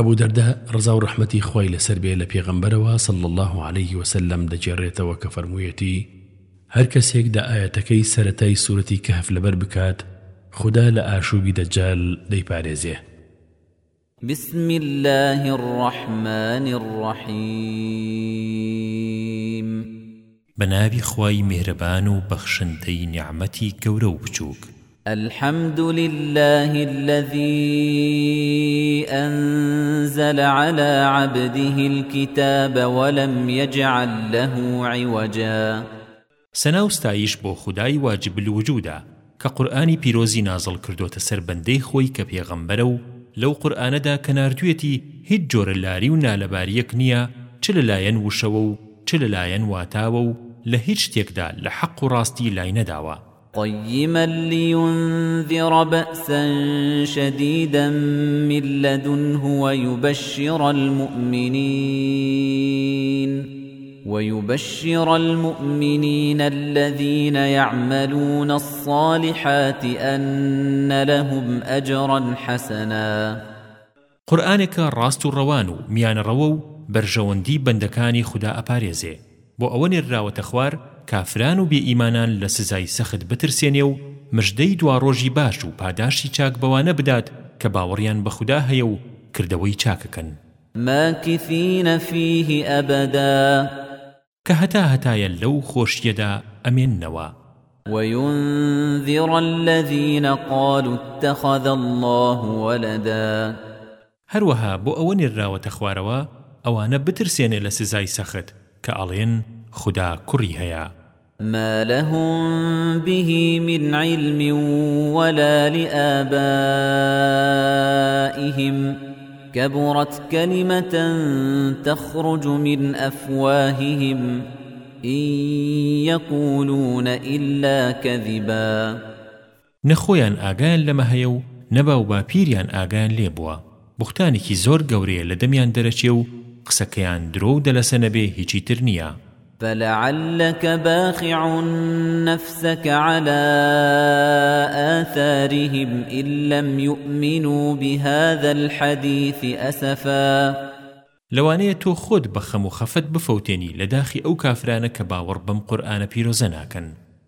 ئەبوو دەردە ڕزا و ڕحمەتی خۆی لەسەر بێ لە پێغەمبەرەوە سڵ الله عليه وسلم دەجێڕێتەوە کە فەرموویەتی هەر کەسێک دا ئاەتەکەی سەتای سوورەتی کەف لەبەر بکات خدا لە ئاشوبی دەجال دەیپارێزێ بسم الله الرحمن الرحيم بنابي خواي مهربان وبخشنتي نعمتي كورو بچوك الحمد لله الذي أنزل على عبده الكتاب ولم يجعل له عوجا سناوستايش بو خداي واجب الوجودا كقرآن بيروزي نازل كردوتا سربنده خوي كبيغمبرو لو قرآن دا كناردويتي هيت جور اللاري ونالباريك نيا چل لاين وشوو چل لاين واتاوو لهيج تيكدا لحق راستي لاين داوا قيما لينذر بأسا شديدا من لدنه ويبشر المؤمنين ويبشر المؤمنين الذين يعملون الصالحات أن لهم أجرا حسنا قرآنك راست الروان ميان الروو برجواندي بندكاني خدا أباريزي بۆ ئەوە نێرراوەتە خوار کافران و بێئیمانان لە سزای سەخت بترسێنێ و مژدەی دواڕۆژی باش و پاداشی چاک بەوانە بدات کە باوەڕیان بە خوددا هەیە و کردەوەی چاکەکەن ماکثینە فیه ئەبدا کە هەتا هەتایە لەو خۆشیەدا ئەمێننەوە وينذر الذين قالوا اتخذ الله ولدا هروها بو اون الراوة خواروا اوان بترسين لسزاي سخت کە ئەڵێن خدا کوڕی هەیە ما لهم به من علم ولا لآبائهم كبرت كلمة تخرج من أفواههم إن يقولون إلا كذبا نخويان آقان لما هيو نباو باپیریان ئاگان لێبووە بختانێکی زۆر گەورەیە لە دەمیان دەرەچێ و قسەکەیان درۆ و دەلەسە نەبێ هیچی تر نییە فلعلك باخع نفسك على آثارهم إن لم يؤمنوا بهذا الحديث أسفا لەوانەیە تۆ خۆت بە خەم و خەفەت بفەوتێنی لە داخی ئەو کافرانە کە باوەڕ بەم قورآانە پیرۆزە ناکەن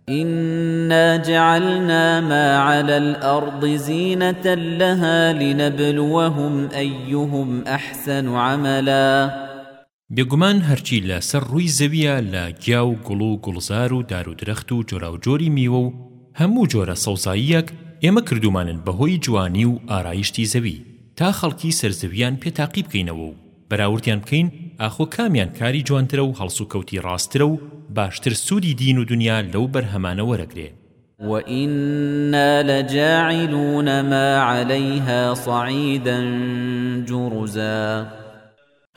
إنا جعلنا ما على الأرض زينة لها لنبلوهم أيهم أحسن عملا بێگومان هەرچی لە سەر ڕووی زەویە لە گیا و گوڵ و گوڵزار و دار و درەخت و جۆراوجۆری میوە و هەموو جۆرە سەوزاییەک ئێمە کردومانن بەهۆی جوانی و ئارایشتی زەوی تا خەڵکی سەرزەویان پێتاقی بکەینەوە و بەراوردیان بکەین ئاخۆ کامیان کاری جوانترە و هەڵسو کەوتی ڕاسترە و باشتر سوودی دین و دنیا لەو بەرهەمانە وەرەگرێ وإنا لجاعلون ما عليها صعيدا جرزا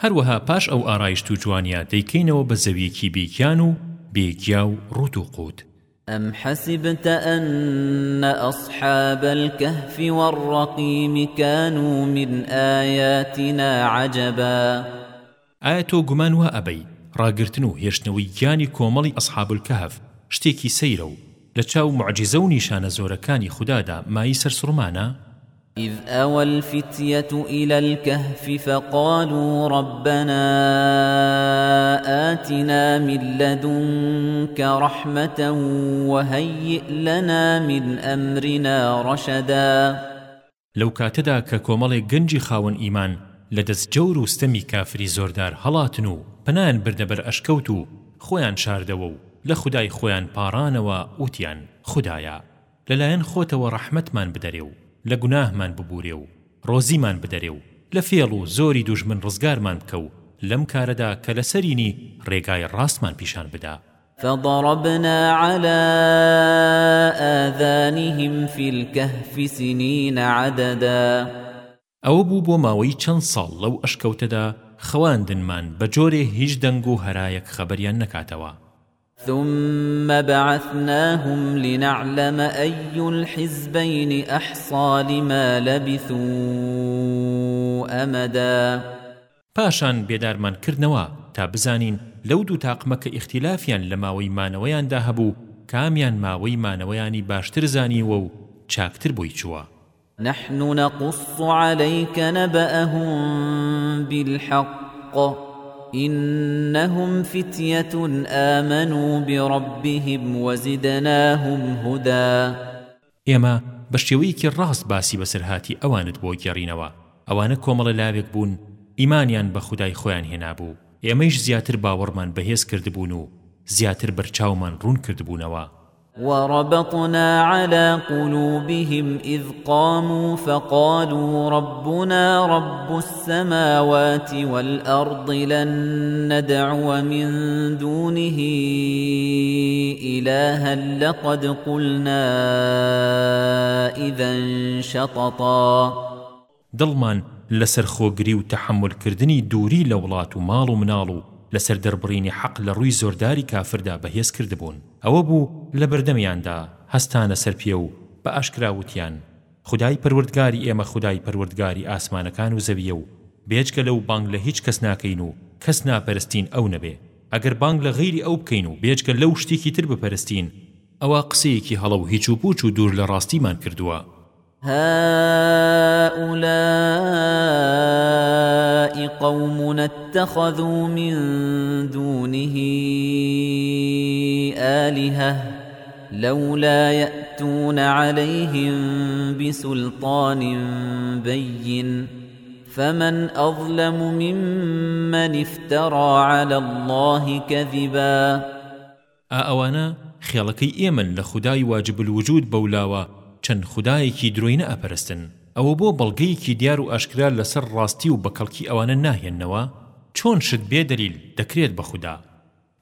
هەروەها پاش ئەو ئارایشت و جوانیا دەیکەینەوە بە زەویەکی بیکیان و بێگیا و ڕوت و قوت أم حسبت أن أصحاب الكهف والرقيم كانوا من آياتنا عجباً ئایا تۆ گومان وا ئەبەی ڕاگرتن و هێشتنەوەی گیانی کۆمەڵی ئەسحاب الکهف شتێکی سەیرە و لە چاو معجزە و نیشانە زۆرەکانی خوددادا مایی سەرسوڕمانە إذ أوى الفتية إلى الكهف فقالوا ربنا آتنا من لدنك رحمة وهيئ لنا من أمرنا رشدا لو كاتدا ككومل جنجي خاون إيمان لە دەست جەور و ستەمی کافری زۆردار هەڵاتن و پنان بردەبەر ئەشکەوت و خۆیان شاردەوە و لە خدای خۆیان پارانەوە وتیان خدایە لەلایەن خۆتەوە ڕەحمەتمان بدەرێ و لە گوناهمان ببورێ و ڕۆزیمان بدەرێ و لە فێڵ و زۆری دوژمن ڕزگارمان بکە و لەم کارەدا کە لە سەرینی ڕێگای ڕاستمان پیشان بدا فضربنا على آذانهم في الكهف سنين عددا ئەوە بوو بۆ ماوەی چەند ساڵ لەو ئەشکەوتەدا خەواندنمان بە جۆرێ هیچ دەنگ و هەرایەک خەبەریان نەکاتەوە ثم بعثناهم لنعلم أي الحزبين أحصى لما لبثوا أمدا پاشان بێدارمان کردنەوە تا بزانین لەو دوو تاقمەکە ئیختیلافیان لە ماوەی مانەوەیاندا هەبوو کامیان ماوەی مانەوەیانی باشتر زانیوە و چاکتر بووی چووە نحن نقص عليك نبأهم بالحق إنهم فتية آمنوا بربهم وزدناهم هدى ئێمە بە شێوەیەکی ڕاست باسی بەسەرهاتی ئەوانت بۆ گێڕینەوە ئەوانە کۆمەڵە لاوێک بوون ئیمانیان بە خودای خۆیان هێنابوو ئێمەش زیاتر باوەڕمان بەهێز کردبوون و زیاتر بەرچاومان ڕوون کردبوونەوە وربطنا على قلوبهم إذ قاموا فقالوا ربنا رب السماوات والأرض لن ندعو من دونه إلها لقد قلنا إذا شططا دلمان لسرخو قريو تحمل كردني دوري لولات مالو منالو لەسەر دەربڕینی حەق لە ڕووی زۆرداری کافردا بەهێز کردبوون ئەوە بوو لە بەردەمیاندا هەستانە سەرپێ و بە ئاشکراوتیان خدای پەروردگاری ئێمە خدای پەروردگاری ئاسمانەکان و زەویە و بێچکە لەو بانگ لە هیچ کەس ناکەین و کەس ناپەرستین ئەو نەبێ ئەگەر بانگ لە غیری ئەو بکەین و بێچکە لەو شتێکی تر بپەرستین ئەوە قسەیەکی هەڵە و هیچ و پوچ و دوور لە ڕاستیمان کردووە هؤلاء قوم اتخذوا من دونه آلهة لولا يأتون عليهم بسلطان بين فمن أظلم ممن افترى على الله كذبا ئەوانە خێڵەکەی ئێمن لە خودای واجب الوجود بەولاوە چەند خودایەکی درۆی نەئەپەرستن ئەوە بۆ بەڵگەیەکی دیار و ئاشکرا لەسەر ڕاستی و بەکەڵکی ئەوانە ناهێننەوە چۆن شت بێ دەلیل دەکرێت بە خودا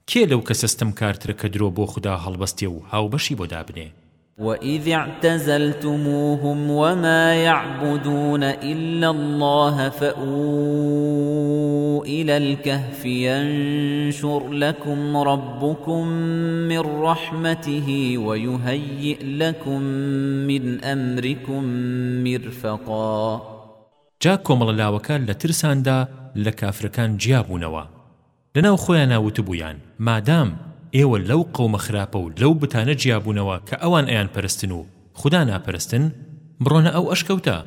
کێ لەو کە سەستەم کارترە کە درۆ بۆ خودا هەڵبەستێ و هاوبەشی بۆ دابنێ وإذ اعتزلتموهم وما يعبدون إلا الله فأووا إلى الكهف ينشر لكم ربكم من رحمته ويهيئ لكم من أمركم مرفقا جا كومل لاوكان لترسان دا لكافركان جيابونوا لناو خويا ناوتبويان مادام ئێوە لەو قومە خراپە و لەو بتانە جیابوونەوە کە ئەوان ئەیان پەرستن و خدا ناپەرستن بڕۆنە ئەو ئەشکەوتە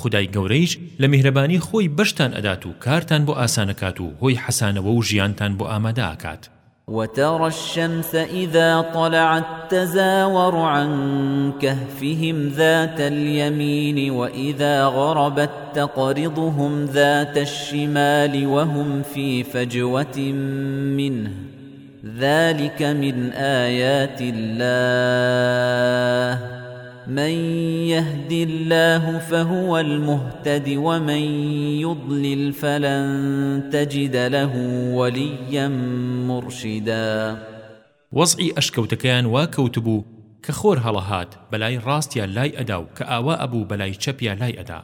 خدای گەورەیش لە میهرەبانی خۆی بەشتان ئەدات و کارتان بۆ ئاسانەکات و هۆی حەسانەوە و ژیانتان بۆ ئامادە ئاکات وترى الشمس إذا طلعت تزاور عن كهفهم ذات اليمين وإذا غربت تقرضهم ذات الشمال وهم في فجوة منه ذلك من آيات الله من يهد الله فهو المهتد ومن يضلل فلن تجد له وليا مرشدا وەزعی ئەشکەوتەکەیان وا کەوتبوو کە خۆر هەڵەهات بەلای ڕاستیان لای ئەدا و کە ئاوا ئەبوو بەلای چەپیا لای ئەدا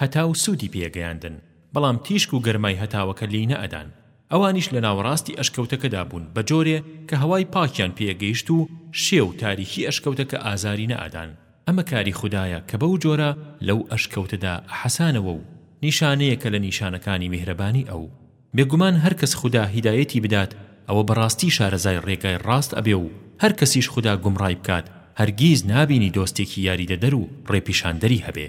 هەتا و سوودی پێگەیاندن بەڵام تیشک و گەرمای هەتاوەکە لی نەئەدان ئەوانیش لە ناوەڕاستی ئەشکەوتەکەدا بوون بە جۆرێ کە هەوای پاکیان پێگەیشت و شێو تاریکی ئەشکەوتەکە ئازاری نەئادان ئەمە کاری خوددایە کە بەو جۆرە لەو ئەشکەوتەدا حەسانەوە و نیشانەیە کە لە نیشانەکانی میهرەبانی ئەو بێگومان هەرکەس خوددا هیدایەتی بدات ئەوە بەڕاستی شارەزای ڕێگای ڕاست ئەبێ و هەر کەسیش خوددا گومڕای بکات هەرگیز نابینی دۆستێکی یاریدەدەر و ڕێپیشاندەری هەبێ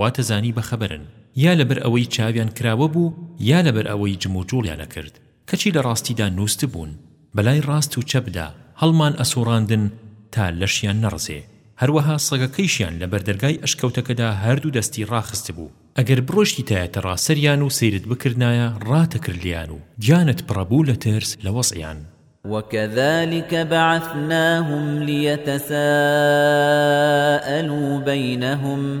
واتەزانی بەخەبەرن یا لەبەر ئەوەی چاویان کراوە بوو یا لەبەر ئەوەی جموجوڵیانە کرد کەچی لە ڕاستیدا نووست بوون بەلای ڕاست و چەبدا هەڵمان ئەسوڕاندن تا لەشیان نەڕزێ هەروەها سەگەکەیشیان لە بەردەرگای ئەشکەوتەکەدا هەردوو دەستی ڕاخست بوو ئەگەر بڕۆشتی تایەتە ڕاسەریان و سەیرت بکردایە ڕاتەکردلیان و گیانت پڕەبوو لە ترس لە وەزیان وكذلك بعثناهم ليتساءلوا بينهم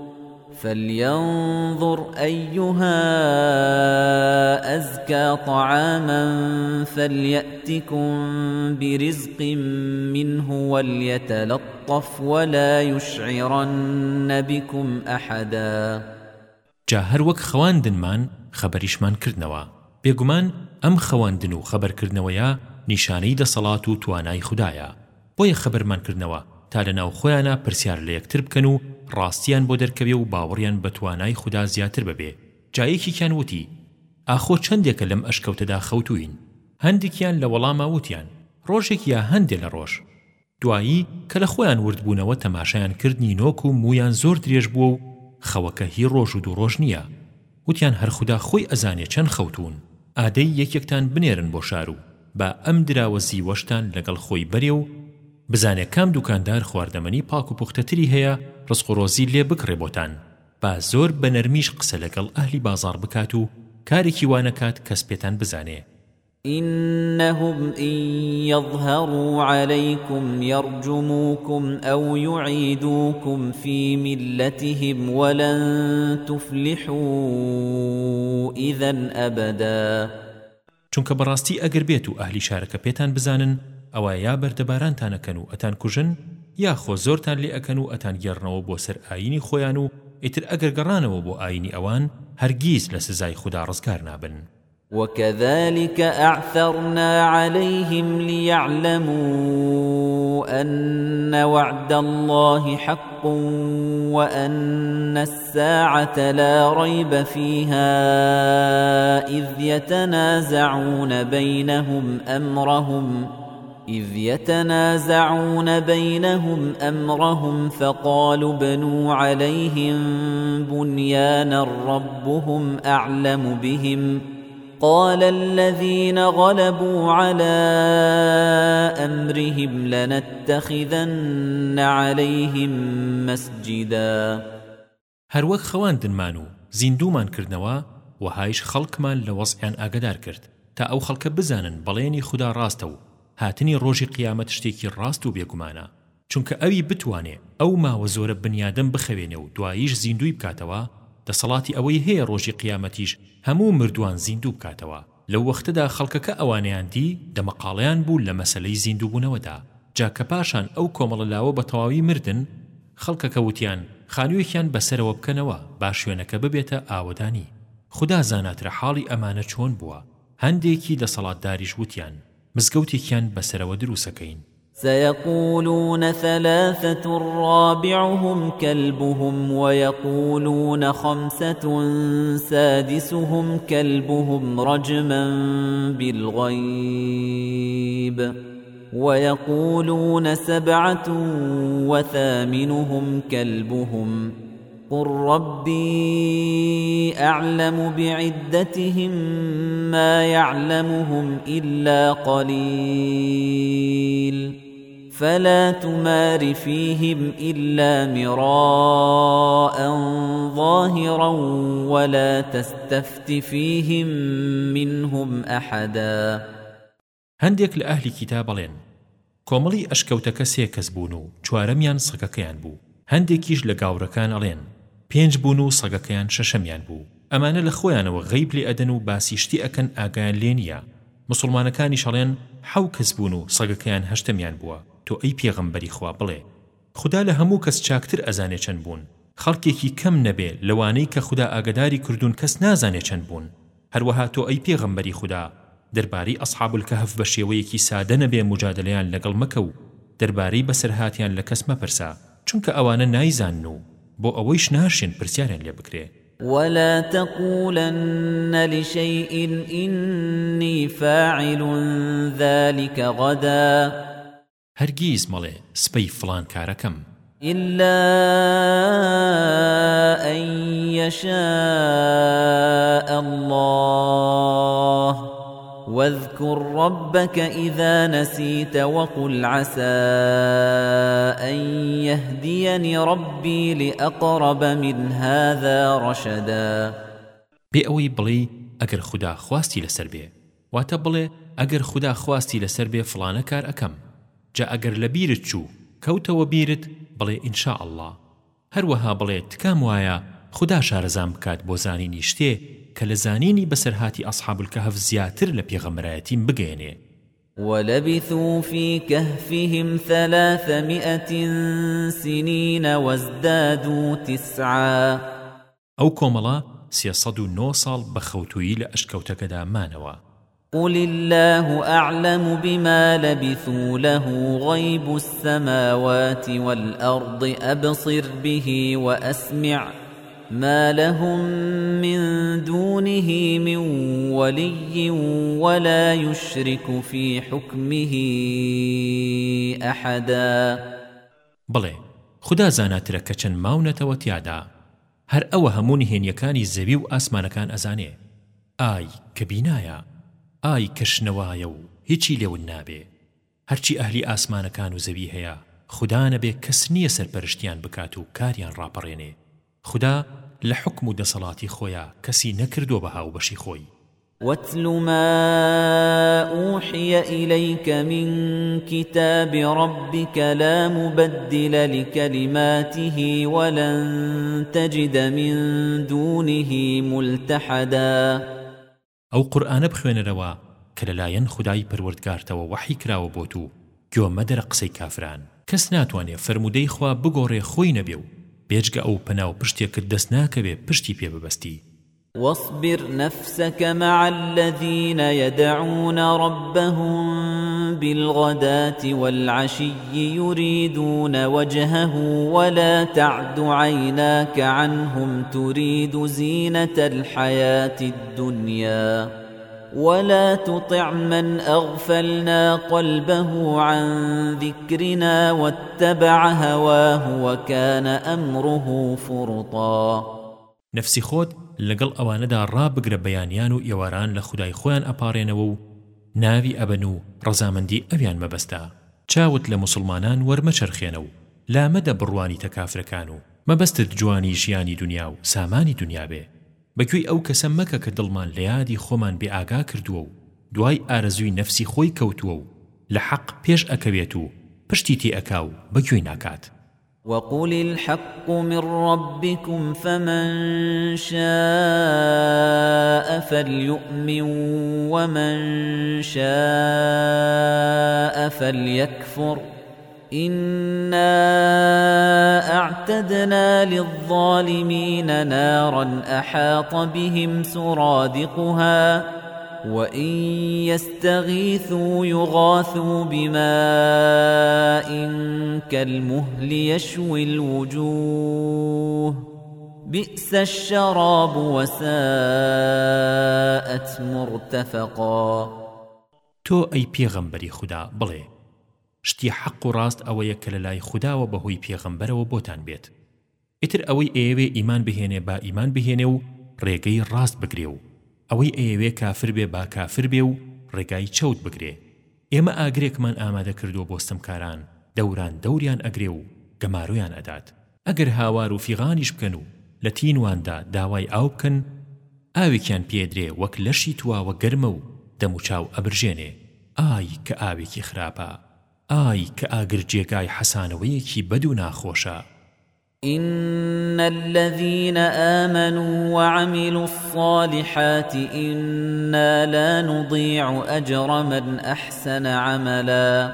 فلينظر أيها أزكى طعاما فليأتكم برزق منه وليتلطف ولا يشعرن بكم أحدا جا هەر وەک خەواندنمان خەبەریشمان کردنەوە بێگومان ئەم خەواندن و خەبەرکردنەوەیە نیشانەی دەسەڵات و توانای خوددایە بۆیە خەبەرمانکردنەوە تا لەناو خۆیانە پرسیار لە یەکتر بکەن و ڕاستیان بۆ دەرکەوێ و باوەڕیان بە توانای خوددا زیاتر ببێ جایەکیان وتی ئاخۆ چەندێکە لەم ئەشکەوتەدا خەوتوین هەندێکیان لە وەڵامە وتیان ڕۆژێک یا هەندێ لە ڕۆژ دوایی کە لە خۆیان وردبوونەوە تەماشایان کردنی نۆک و مویان زۆر درێژ بووە و خەوەکە هی ڕۆژ و دوو ڕۆژ نییە وتیان هەر خوددا خۆی ئەزانێ چەند خەوتون ئادەی یەکێکتان بنێرن بۆ شار و بە ئەم دراوە زیوەشتان لەگەڵ خۆی بەرێ و بزانێ کام دوکاندار خواردەمەنی پاک و پوختەتری هەیە ڕسق و ڕۆزی لێ بکڕێ بۆتان با زۆر بە نەرمیش قسە لەگەڵ ئەهلی بازار بکات و کارێکی وانەکات کەس پێتان بزانێ إنهم إن يظهروا عليكم يرجموكم أو يعيدوكم في ملتهم ولن تفلحوا إذا أبدا چونکە بەڕاستی ئەگەر بێت و ئەهلی شارەکە پێتان بزانن ئەوە یا بەردەبارانتانەکەن و ئەتان کوژن یا خۆ زۆرتان لێ ئەەکەن و ئەتان گێڕنەوە بۆ سەر ئاینی خۆیان و ئیتر ئەگەر گەڕانەوە بۆ ئاینی ئەوان هەرگیز لە سزای خوددا ڕزگار نابن وكذلك أعثرنا عليهم ليعلموا أن وعد الله حق وأن الساعة لا ريب فيها إذ يتنازعون بينهم أمرهم ۖ إذ يتنازعون بينهم أمرهم فقالوا بنوا عليهم بنيانا ربهم أعلم بهم قال الذين غلبوا على أمرهم لنتخذن عليهم مسجدا هر وەک خەواندنمان و زیندومان کردنەوە وهایش خەڵکمان لە وەزعیان ئاگدار کرد تا ئەو خەڵکە بزانن بەڵێنی خدا ڕاستە و هاتنی ڕۆژی قیامەت شتێکی ڕاست و بێگومانە چونکە ئەوی بتوانێ ئەو ماوە زۆرە بنیادەم بخەوێنێ و دواییش زیندوی بکاتەوە دەسەڵاتی ئەوەی هەیە ڕۆژی قیامەتیش هەموو مردوان زیندوو بکاتەوە لەو وەختەدا خەڵکەکە ئەوانیان دی دەمەقاڵیان بوو لە مەسلەی زیندووبوونەوەدا جاکە پاشان ئەو کۆمەڵە لاوە بە تەواوی مردن خەڵکەکە وتیان خانوویەکیان بەسەرەوە بکەنەوە با شوێنەکە ببێتە ئاوەدانی خدا زاناترە حاڵی ئەمانە چۆن بووە هەندێکی دەسەڵاتداریش وتیان مزگەوتێکیان بەسەرەوە دروسەکەین سيقولون ثلاثة رابعهم كلبهم ويقولون خمسة سادسهم كلبهم رجما بالغيب ويقولون سبعة وثامنهم كلبهم ۖ قل ربي أعلم بعدتهم ما يعلمهم إلا قليل فلا تمار فيهم إلا مراء ظاهرا ولا تستفت فيهم منهم أحدا هنديك لأهل كتاب لين كوملي أشكوتك سيكس بونو چوارميان سككيان بو هنديكيش لقاوركان ألين پێنج بوون و سەگەکەیان شەشەمیان بوو ئەمانە لە خۆیانەوە غەیب لێ ئەدەن و باسیشتی ئەکەن ئاگایان لێ نیە مسلمانەکانی شەڵێن حەو کەس بوون و سەگەکەیان هەشتەمیان بووە تۆ ئەی پێغەمبەری خوا بڵێ خدا لە هەموو کەس چاکتر ئەزانێ چەند بوون خەڵکێکی کەم نەبێ لەوانەی کە خدا ئاگداری کردوون کەس نازانێ چەند بوون هەروەها تۆ ئەی پێغەمبەری خدا دەربارەی ئەصحاب الکهف بە شێوەیەکی سادە نەبێ مجادلەیان لەگەڵ مەکە و دەربارەی بەسەرهاتیان لە کەس مەپرسە چونکە ئەوانە نایزانن و بۆ ئەوەیش ناشێن پرسیاریان لێ بکرێ ولا تقولن لشيء إني فاعل ذلك غدا هرگيز ملي سبي فلان كاركم إلا أن يشاء الله واذكر ربك إذا نسيت وقل عسى أن يهديني ربي لأقرب من هذا رشدا بأوي بلي أجر خدا خواستي لسر بي واتبلي أجر خدا خواستي لسر بي فلانا كار أكم جا أجر لبيرت شو كوت وبيرت بلي إن شاء الله هروها بلي تكام وايا خدا شارزام كات بوزاني نيشتيه کە لە زانینی بەسەرهاتی ئەسحابلکەهف زیاتر لە پێغەمرایەتیم بگەێنێ ولبثوا في كهفهم ثلاثمائة سنين وازدادوا تسعا أو كوملا سيصدوا نوصل بخوتوي لأشكوتك دامانوا قل الله أعلم بما لبثوا له غيب السماوات والأرض أبصر به وأسمع ما لهم من دونه من ولي ولا يشرك في حكمه أحدا بڵێ خدا زاناترە کە چەند ماونەتەوە تیادا هەر ئەوە هەموو نهێنیەکانی زەوی و ئاسمانەکان ئەزانێ ئای کە بینایە ئای کە شنەوایە و هیچی لێون نابێ هەرچی ئەهلی ئاسمانەکان و زەوی هەیە خدا نەبێ کەس نییە سەرپەرشتیان بکات و کاریان ڕاپەڕێنێ خدا لە حکم و دەسەڵاتی خۆیە کەسی نەکردو بە هاوبەشی خۆی واتل ما أوحي إليك من كتاب ربك لا مبدل لكلماته ولن تجد من دونه ملتحدا أو قرآن بخوين روا كللاين خداي پروردگارتەوە وحي كراو بوتو گوێ مەدەرە قسەی کافران کەس ناتوانێت فرموودەی خوا بگۆڕێ خۆی نەبێ و بێجگە ئەو پەناو پشتێکت دەست ناکەوێ پشتی پێ ببەستی واصبر نفسك مع الذين يدعون ربهم بالغداة والعشي يريدون وجهه ولا تعد عيناك عنهم تريد زينة الحياة الدنيا ولا تطع من أغفلنا قلبه عن ذكرنا واتبع هواه وكان أمره فرطا نفسي خود لقل أواندا راب بقرب بيانيان يواران لخداي خوان أبارينو ناوي أبنو رزامندي أبيان مبستا چاوت لمسلمانان ورمچرخينو لا مدى برواني تكافركانو مبستت جواني جياني دنياو ساماني دنيا به بەکوێی ئەو کەسە مەکە کە دڵمان لە یادی خۆمان بێ ئاگا کردووە و دوای ئارەزووی نەفسی خۆی کەوتووە و لە حەق پێش ئەکەوێت و پشتی تێ ئەکاو بەکوێی ناکات وقل الحق من ربكم فمن شاء فليؤمن ومن شاء فليكفر إنا أعتدنا للظالمين نارا أحاط بهم سرادقها وإن يستغيثوا يغاثوا بماء كالمهل يشوي الوجوه بئس الشراب وساءت مرتفقا تو أي پیغمبری خدا بله شتی حق و ڕاست ئەوەیە کە لە لای خودداوە بەهۆی پێغەمبەرەوە بۆتان بێت ئیتر ئەوەی ئێوێ ئیمان بهێنێ با ئیمان بهێنێ و ڕێگەی ڕاست بگرێ و ئەوەی ئێوێ کافر بێ با کافر بێ و ڕێگای چەوت بگرێ ئێمە ئاگرێکمان ئامادە کردو بۆ ستەمکاران دەوران دەوریان ئەگرێ و گەمارویان ئەدات ئەگەر هاوار و فیغانیش بکەن و لە تینواندا داوای ئاو بکەن ئاوێکیان پێدرێ وەک لەشی تواوە گەرمە و دەموچاو ئەبرژێنێ ئای کە ئاوێکی خراپە ئای کە ئاگرجێگای حەسانەوەیەکی بەد و ناخۆشە إن الذين آمنوا وعملوا الصالحات إنا لا نضيع أجر من أحسن عملا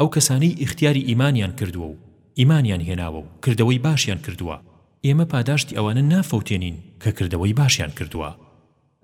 أو كساني اختياري إيمانيان كردوو إيمانيان هناوو كردوي باشيان كردوا إيما باداشت أوانا نافوتينين ككردوي باشيان كردوا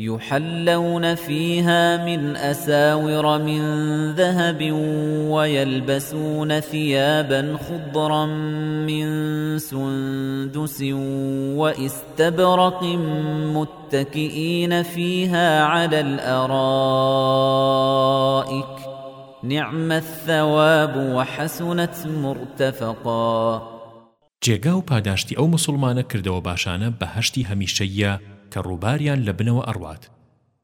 يحلون فيها من أساور من ذهب ويلبسون ثيابا خضرا من سندس وإستبرق متكئين فيها على الأرائك نعم الثواب وحسنت مرتفقا جێگا و پاداشتی ئەو مسلمانە کردەوە باشانە بە هەشتی هەمیشەیە کە ڕووباریان لە بنەوە ئەڕوات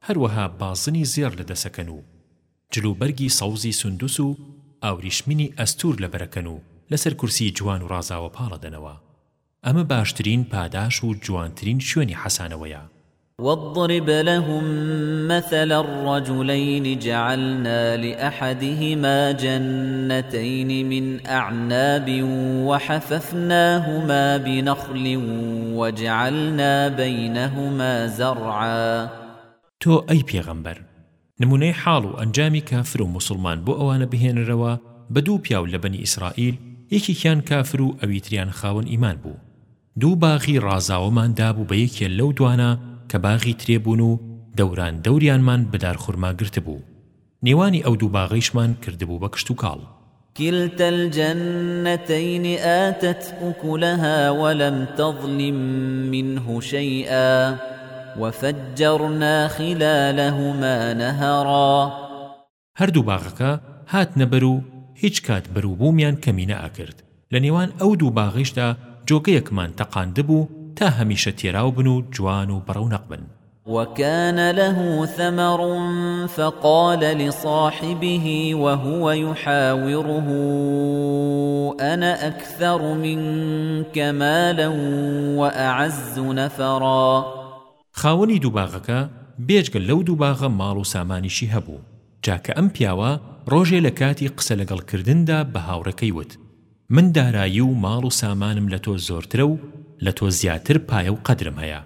هەروەها بازنی زێر لە دەسەکەن و جلوبەرگی سەوزی سندوس و ئاوریشمینی ئەستور لە بەرەکەن و لەسەر کورسی جوان و ڕازاوە پاڵەدەنەوە ئەمە باشترین پاداش و جوانترین شوێنی حەسانەوەیە واضرب لهم مثل الرجلين جعلنا لأحدهما جنتين من أعناب وحففناهما بنخل وجعلنا بينهما زرعا تو أي پیغمبر نمونه حالو انجامی کافر و مسلمان بو اوانه بهین روا بدو پیاو لبنی اسرائیل یکی کان کافر و اویتریان خاون ایمان بو دو باغی رازاومان دابو بیکی لو دوانه کە باغی ترێبوون و دەوران دەوریانمان بدار خورما گرتبوو نێوانی ئەو دوو باغیشمان کردبوو بە کشت و کاڵ كلتا الجنتين آتت أكلها ولم تظلم منه شيئا وفجرنا خلالهما نهرا هردو باغەکە هات نەبەر و هیچ کات بەروبوومیان کەمینە ئاکرد لە نێوان ئەو دوو باغیشدا جۆگەیەکمان تەقاندبوو تا هەمیشە تێراو بن و جوان و بەڕەونەق بن وكان له ثمر فقال لصاحبه وهو يحاوره أنا أكثر منك مالا وأعز نفرا خاوني دوباغك بێجگە لەو دووباغە ماڵ و سامانیشی هەبوو جاکە ئەم پیاوە ڕۆژێ لە کاتی قسە لەگەڵکردندا بە هاوڕەکەی وت من دارایی و ماڵ و سامانم لە تۆ زۆرترە و لە تۆ زیاتر پایە و قەدرم هەیە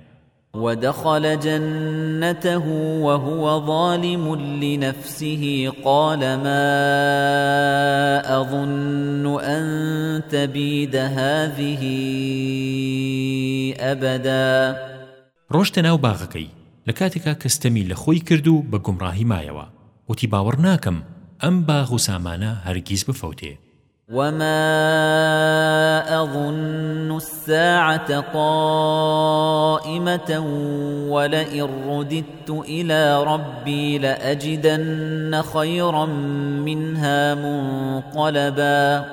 ودخل جنته وهو ظالم لنفسه قال ما أظن أن تبيد هذه أبدا ڕۆشتەناو باغەکەی لە کاتێکا کەستەمی لە خۆی کرد و بە گومڕاهی مایەوە وتی باوەڕ ناکەم ئەم باغ و سامانە هەرگیز بفەوتێ وما أظن الساعة قائمة ولئن رددت إلى ربي لأجدن خيرا منها منقلبا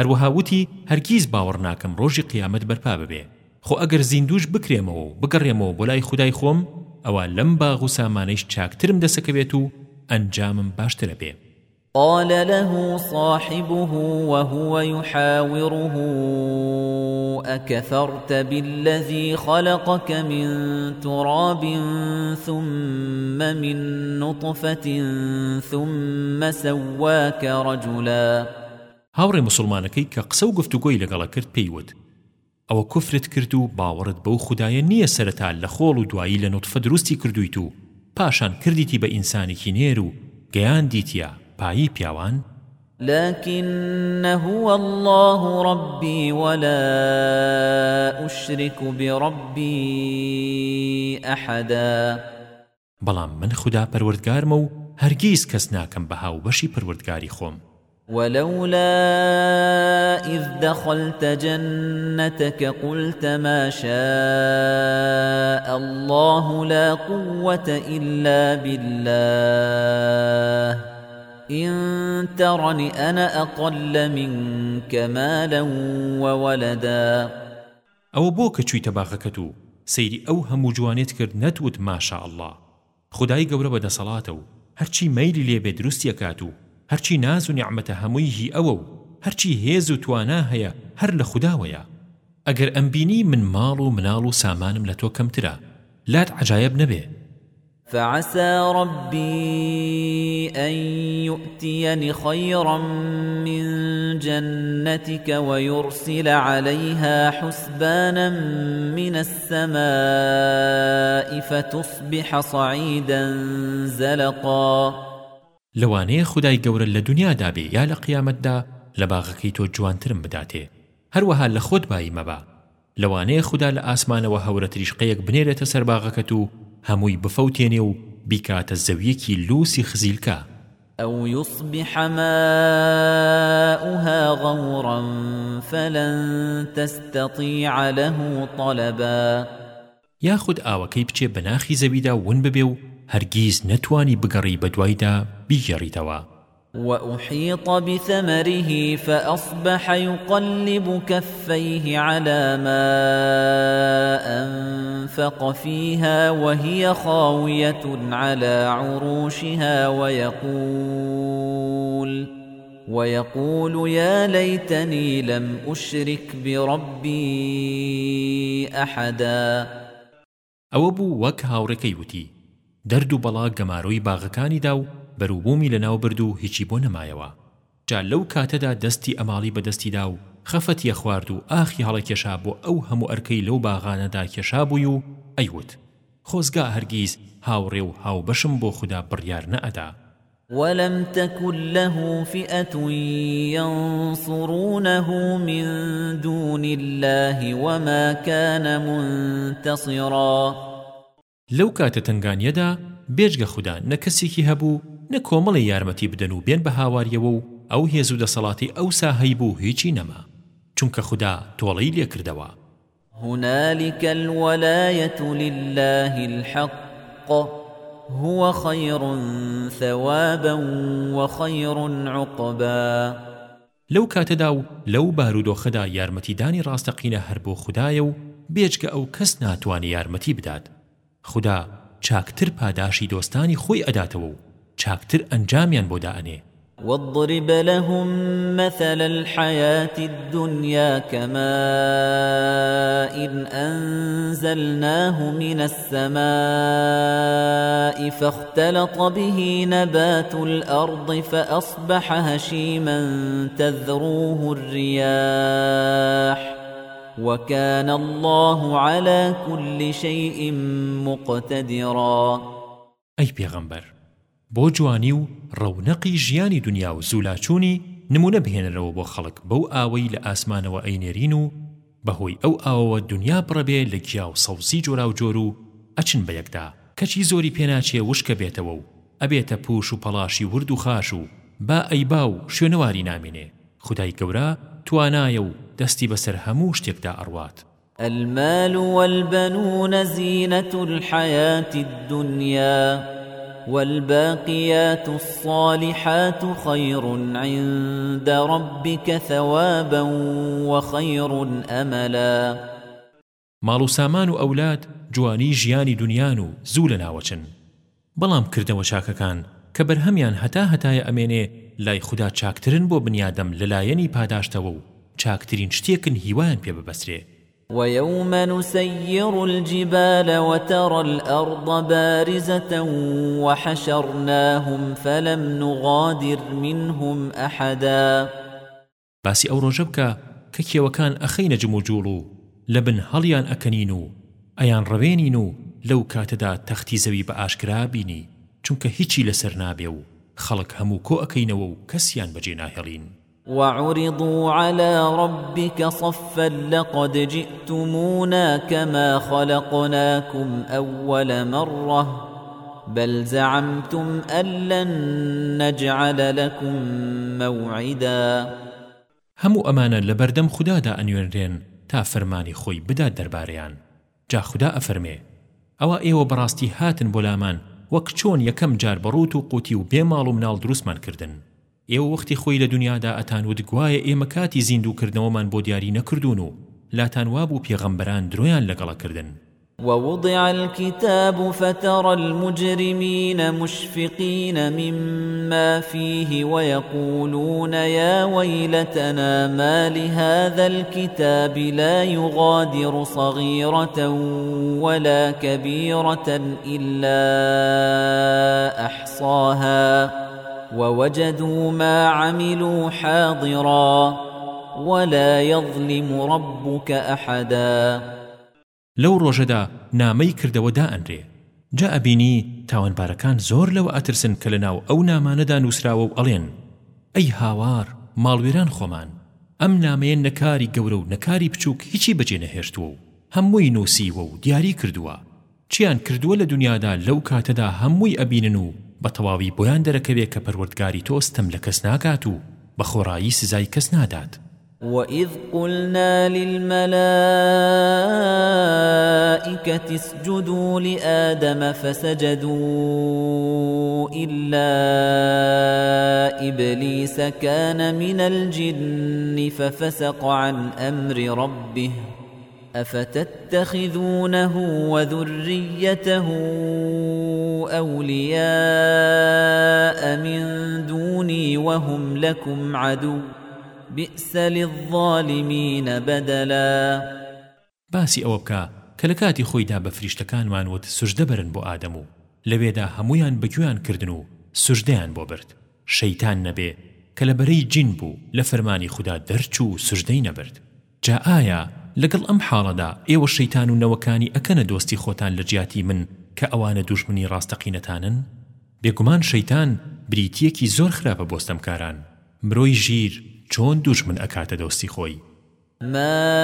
هەروەها وتی هەرگیز باوەڕ ناکەم ڕۆژی قیامەت بەرپا ببێ خۆ ئەگەر زیندوش بکرێمەوە و بگەڕێمەوە بۆ لای خودای خۆم ئەوە لەم باغ و سامانەیش چاکترم دەسەکەوێت و ئەنجامم باشترە بێ قال له صاحبه وهو يحاوره أكفرت بالذي خلقك من تراب ثم من نطفة ثم سواك رجلا هاوڕێ مسلمانەکەی کە قسە و گفتوگۆی لەگەڵە کرد پێیوت ئەوە کوفرت کرد و باوەڕت بەو خدایە نییە سەرەتا لە خۆڵ و دوایی لە نوتفە دروستی کردویت و پاشان کردیتی بە ئینسانێکی نێر و گەیان دیتیە پایی پیاوان لكن هو الله ربي ولا أشرك بربي أحدا بلام من خدا پروردگار مو هرگیز کس ناکم بهاو بشی پروردگاری خوم ولولا إذ دخلت جنتك قلت ما شاء الله لا قوة إلا بالله إن ترني أنا أقل منك مالا وولدا أو بوك چوي تباغكتو سيري أو همو جوانيت کرد نتود ما شاء الله خداي قورة بدا صلاتو هرچي ميلي لي بدرست يكاتو هرچي ناز و نعمت همويه أوو هرچي هيز و توانا هيا هر لخداويا اگر أنبيني من مالو منالو سامانم لتو كمترا لا تعجايب نبه فعسى ربي أن يؤتيني خيرا من جنتك ويرسل عليها حسبانا من السماء فتصبح صعيدا زلقا لەوانەیە خدای گەورە لە دنیادا بێ یا لە قیامەتدا لە باغەکەی تۆ جوانترم بداتێ هەروەها لە خۆت بایی مەبە لەوانەیە خدا لە ئاسمانەوە هەورە تریشقەیەک بنێرێتە سەر باغەکەت و هەمووی بفەوتێنێ و بیکاتە زەویەکی لوسی خزیلکە أو يصبح ماؤها غورا فلن تستطيع له طلبا ياخد ئاوەکەی بچێ بەناخی زەویدا ون ببێ و هەرگیز نەتوانی بگەڕی بەدوایدا بیگەڕیتەوە وأحيط بثمره فأصبح يقلب كفيه على ما أنفق فيها وهي خاوية على عروشها ويقول ويقول يا ليتني لم أشرك بربي أحدا أو بو وك هاوركيوتي درد بلا جماروي باغكاني داو بەرووبوومی لەناو برد و هیچی بۆ نەمایەوە جا لەو کاتەدا دەستی ئەماڵی بەدەستیدا و خەفەتیە خوارد و ئاخی هەڵەکێشا بۆ ئەو هەموو ئەرکەی لەو باغانەدا کێشا بووی و ئەیوت خۆزگا هەرگیز هاوڕێ و هاوبەشم بۆ خوددا بڕیار نەئەدا ولم تكن له فئة ينصرونه من دون الله وما كان منتصرا لو كاتتنغانيدا بێژگە خوددا نەکەسێکی هەبوو نە کۆمەڵی یارمەتی بدەن و بێن بە هاواریەوە و ئەو هێز و دەسەڵاتی ئەو ساهەی بوو هیچی نەما چونکە خدا تۆڵەی لێکردەوە هنالك الولاية لله الحق هو خير ثوابا وخير عقبا لو كاتداو لو بارودو خدا يارمتي داني راستقينة هربو خدايو بێجگە ئەو کەس ناتوانێت یارمەتی بدات خدا چاکتر پاداشی دۆستانی خۆی ئەداتەوە و چاکتر ئەنجامیان بۆدا ئەنێ واضرب لهم مثل الحياة الدنيا كماء إن أنزلناه من السماء فاختلط به نبات الأرض فأصبح هشيما تذروه الرياح وكان الله على كل شيء مقتدرا أي بيغمبر بۆ جوانی و ڕەونەقی ژیانی دنیا و زولاچوونی نمونە بهێنەرەوە بۆ خەڵک بەو ئاوەی لە ئاسمانەوە ئەینێرین و بەهۆی ئەو ئاوەوە دنیا بڕەبێ لە گیا و سەوزی جۆرا و جۆر و ئەچن بە یەکدا کەچی زۆری پێناچیە وشکە بێتەوە و ئەبێتە پوش و پەڵاشی ورد و خاش و با ئەیبا و شوێنەواری نامێنێ خدای گەورە توانایە و دەستی بەسەر هەموو شتێکدا ئەڕوات المال والبنون زينة الحياة الدنيا والباقيات الصالحات خير عند ربك ثوابا وخير أملا مالو سامان و أولاد جواني جياني دنيانو زول ناوچن بلام کردەوە چاکەکان کە بەرهەمیان هەتا هەتایە ئەمێنێ لای خوددا چاکترن بۆ بنیادەم لەلایەنی پاداشتەوە و چاکترین شتێکن هیوایان پێ ببەسرێ ويوم نسير الجبال وترى الأرض بارزة وحشرناهم فلم نغادر منهم أحدا باسی ئەو ڕۆژە بکە کە کێوەکان ئەخەی نەجم و جوڵ و لە بن هەڵیان ئەکەنین و ئەیان ڕەوێنین و لەو کاتەدا تەختی زەوی بە ئاشکرا بینی چونکە هیچی لەسەر نابێ و خەڵک هەموو کۆ ئەەکەینەوە و کەسیان بەجێ ناهێڵین وعرضوا على ربك صفا لقد جئتمونا كما خلقناكم أول مرة بل زعمتم أن لن نجعل لكم موعدا همو أمانا لبردم خدادا أن ينرين تا فرماني خوي بدا درباريان جا خدا أفرمي أو إيو براستي هاتن بولامان وەک چۆن یەکەم جار بەڕوت و قوتی و بێماڵ و مناڵ دروستمان کردن ئێوە وەختی خۆی لە دنیادا ئەتان و دگوایە ئێمە کاتی زیندووکردنەوەمان بۆ دیاری نەکردوون و لاتان وابوو پێغەمبەران درۆیان لەگەڵەکردن ووضع الكتاب فترى المجرمين مشفقين مما فيه ويقولون يا ويلتنا ما لهذا الكتاب لا يغادر صغيرة ولا كبيرة إلا أحصاها ووجدوا ما عملوا حاضرا ولا يظلم ربك أحدا لو رجدا نامي كردوا دا أنري جا أبيني تاوان باركان زور لو أترسن كلناو أو ناماندا نسراو ألين أي هاوار مالويران خومان ئەم نامەیە نەکاری گەورە و نەکاری بچووک هیچی بەجێ نەهێشتووە و هەمووی نووسیوە و دیاری کردووە چیان کردووە لە دنیادا لەو کاتەدا هەمووی ئەبینن و بە تەواوی بۆیان دەرەکەوێت کە پەروەردگاری تۆستم لە کەس ناکات و بە خۆڕایی سزای کەس نادات وإذ قلنا للملائكة اسجدوا لآدم فسجدوا إلا إبليس كان من الجن ففسق عن أمر ربه ۖ أفتتخذونه وذريته أولياء من دوني وهم لكم عدو بئس للظالمين بدلا باسي ئەوە بکە کە لە کاتی خۆیدا بە فریشتەکانوانوت سوشدە بەرن بۆ ئادەم و لەوێدا هەمویان بەگویان کردن و سوشدەیان بۆ برد شەیتان نەبێ کە لە بەرەی جین بوو لە فەرمانی خوددا دەرچوو سوشدەی نەبرد جا ئایا لەگەڵ ئەم حاڵەدا ئێوە شەیتان و نەوەکانی ئەکەنە دۆستی خۆتان لە جیاتی من کە ئەوانە دوشمنی ڕاستەقینەتانن بێگومان شەیتان بریتیەکی زۆر خراپە بۆستەمکاران مرۆی ژیر چۆن دوشمن ئەکاتە دۆستی خۆی ما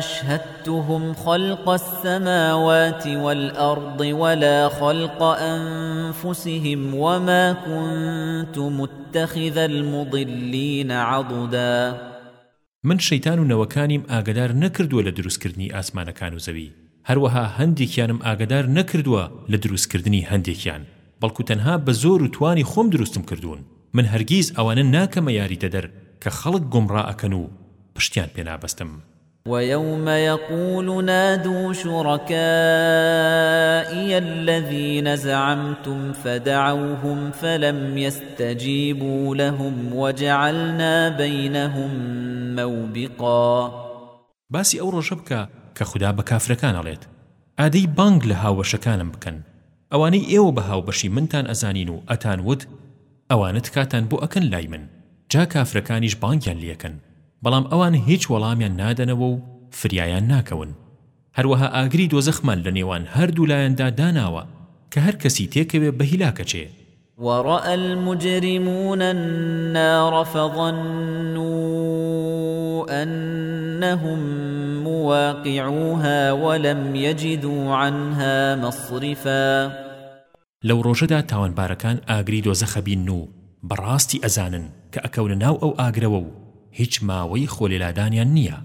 أشهدتهم خلق السماوات والأرض ولا خلق أنفسهم وما كنت متخذ المضلين عضداً من شەیتان و نەوەکانیم ئاگدار نەکردووە لە دروستکردنی ئاسمانەکان و زەوی هەروەها هەندێکیانم ئاگدار نەکردووە لە دروستکردنی هەندێکیان بەڵکو تەنها بە زۆر و توانی خۆم دروستم کردوون من هەرگیز ئەوانە ناکەمە یاریدەدەر کە خەڵک گمڕائەکەن و پشتیان پێنابەستم ويوم يقول نادوا شركائي الذين زعمتم فدعوهم فلم يستجيبوا لهم وجعلنا بينهم موبقا باسي ئەو ڕۆژە بکە کە خوددا بە کافرەکان ئەڵێت ئادەی بانگ لە هاوەشەکانم بکەن ئەوانەی ئێوە بە هاوبەشی منتان ئەزانین و ئەتان وت ئەوانت کاتان بۆ ئەکەن لای من جا کافرەکانیش بانگیان لەکەن بەڵام ئەوان هیچ وەڵامیان نادەنەوە و فریایان ناکەون هەروەها ئاگری دۆزەخمان لە نێوان هەردوو لایەندا داناوە کە هەر کەسی تێکەوێ بە هیلاکەچێ ورأى المجرمون النار فظنوا أنهم مواقعوها ولم يجدوا عنها مصرفا لو روجدا تاوان باركان آگري دوزخبين نو براستي أزانن كأكون ناو أو آگروا هیچ ماوەی خۆلێلادانیان نییە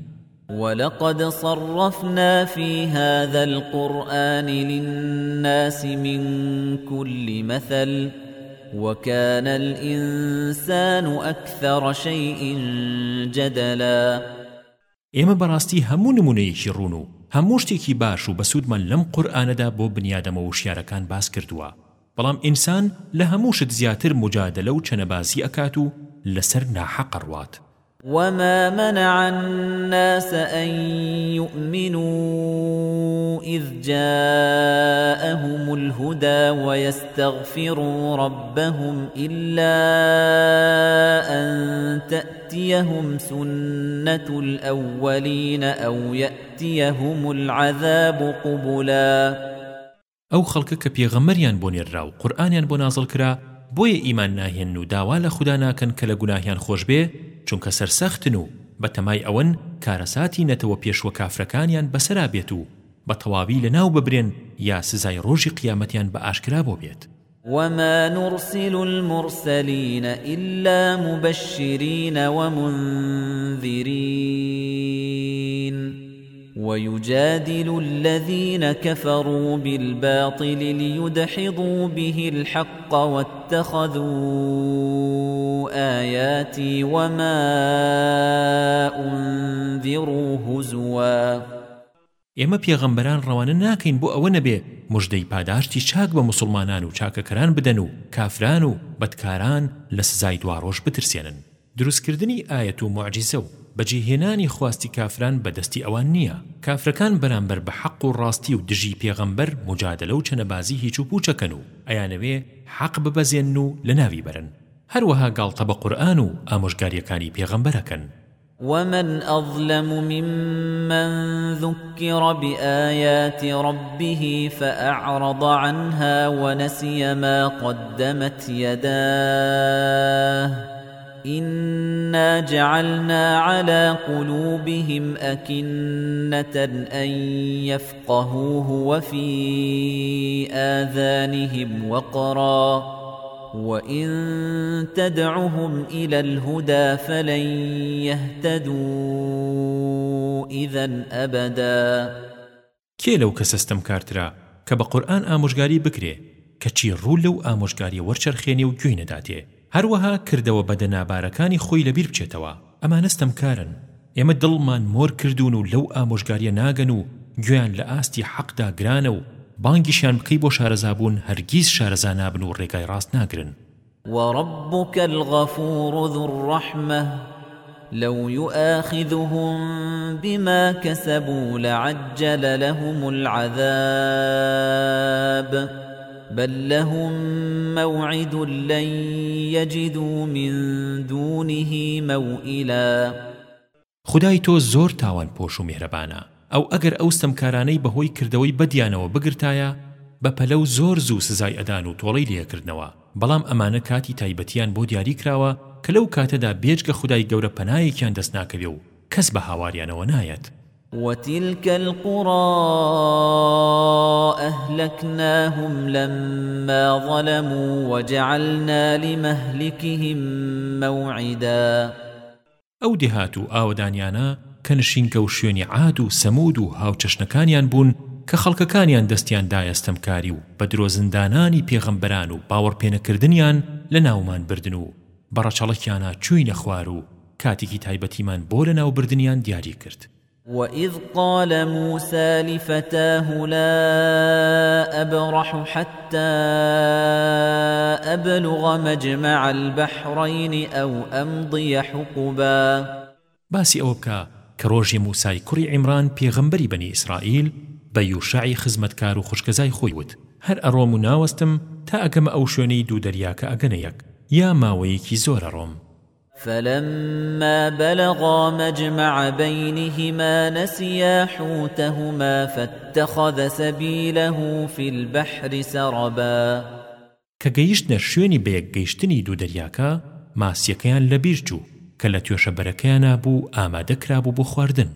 ولقد صرفنا في هذا القرآن للناس من كل مثل وكان الإنسان أكثر شيء جدلا ئێمە بەڕاستی هەموو نمونەیەکی ڕوون و هەموو شتێکی باش و بەسوودمان لەم قورآانەدا بۆ بنیادەمە و شیارەکان باس کردووە بەڵام ئینسان لە هەموو شت زیاتر مجادلە و چەنەبازی ئەکات و لەسەر ناحەقڕوات وما منع الناس أن يؤمنوا إذ جاءهم الهدى ويستغفروا ربهم إلا أن تأتيهم سنة الأولين أو يأتيهم العذاب قبلا أو خلق كبيغمريان بوني الراو قرآنيان بونازل كرا بوي إيمان ناهين داوا لخدا ناكن كلا گناهيان خوش بيه چونکە سەرسەختن و بە تەمای ئەوەن کارەساتی نەتەوە پێشوە کافرەکانیان بەسەرا بێت و بە تەواوی لەناو ببرێن یا سزای ڕۆژی قیامەتیان بە ئاشکرا بۆ بێت وما نرسل المرسلين إلا مبشرين ومنذرين ويجادل الذين كفروا بالباطل ليدحضوا به الحق واتخذوا آياتي وما أنذروا هزوا ئێمە پێغەمبەران ڕەوانە ناکەین بۆ ئەوە نەبێ مژدەی پاداشتی چاک بە مسلمانان و چاکەکەران بدەن و کافران و بەدکاران لە سزای دواڕۆژ بترسێنن دروستکردنی ئاەت و معجززە و بەجێهێنانی خواستی کافران بەدەستی ئەوان نییە کافرەکان بەرامبەر بە حەق و ڕاستی و دژی پێغەمبەر مجادلە و چەنەبازی هیچ و پوچەکەن و ئەیانەوێ حەق ببەزێن و لە ناوی بەرن هەروەها گاڵتە بە قورئان و ئامۆژگاریەکانی پێغەمبەرەکەن ومن أظلم ممن ذكر بآيات ربه فأعرض عنها ونسي ما قدمت يداه إنا جعلنا على قلوبهم أكنة أن يفقهوه وفي آذانهم وقرا وإن تدعهم إلى الهدى فلن يهتدوا إذا أبدا كي لو كسستم كارترا كبقرآن آموشغاري بكري كچي رول لو آموشغاري ورشرخيني وجوين داتيه هەروەها کردەوە بەدە نابارەکانی خۆی لەبیر بچێتەوە ئەمانەستەم کارن ئێمە دڵمان مۆر کردوون و لەو ئامۆژگاریە ناگەن و گویان لە ئاستی حەقدا گرانە و بانگیشان بکەی بۆ شارەزابوون هەرگیز شارەزا نابن و ڕێگای ڕاست ناگرن وربك الغفور ذو الرحمة لو يؤاخذهم بما كسبوا لعجل لهم العذاب بل لهم موعد لن يجدوا من دونه موئلا خدای تۆ زۆر تاوان پۆش و میهرەبانە ئەو ئەگەر ئەو سەمکارانەی بەهۆی کردەوەی بەدیانەوە بگرتایە بە پەلەو زۆر زوو سزای ئەدان و تۆڵەی لێکردنەوە بەڵام ئەمانە کاتی تایبەتیان بۆ دیاری کراوە کە لەو کاتەدا بێجگە خدای گەورە پەنایەکیان دەست ناکەوێ و کەس بە هاواریانەوە نایەت وتلك القرى أهلكناهم لما ظلموا وجعلنا لمهلكهم موعدا ئەو دێهات و ئاوەدانیانە کە نشینکە و شوێنی عاد و سەمود و هاوچەشنەکانیان بوون کە خەڵکەکانیان دەستیان دایەستەمکاری و بە درۆزندانانی پێغەمبەران و باوەڕپێنەکردنیان لە ناومان بردن و بەڕەچەڵەکیانە چووی نەخوار و کاتێکی تایبەتیمان بۆ لە ناوبردنیان دیاری کرد وإذ قال موسى لفتاه لا أبرح حتى أبلغ مجمع البحرين أو أمضي حقبا باسی ئەو بکە کە ڕۆژی موسای کوڕی عیمران پێغەمبەری بنی ئیسرائیل بە یوشعی خزمەتکار و خوشکەزای خۆی وت هەر ئەڕۆم و ناوەستم تا ئەگەمە ئەو شوێنەی دوو دەریاکە ئەگەنە یەک یا ماوەیەکی زۆرە ڕۆم فلما بلغا مجمع بينهما نسيا حوتهما فاتخذ سبيله في البحر سربا کە گەیشتنە شوێنی بەیەک گەیشتنی دوو دەریاکە ماسیەکەیان لەبیر بوو کە لە توێشە بەرەکەیانە بوو ئامادەکرابوو بۆ خواردن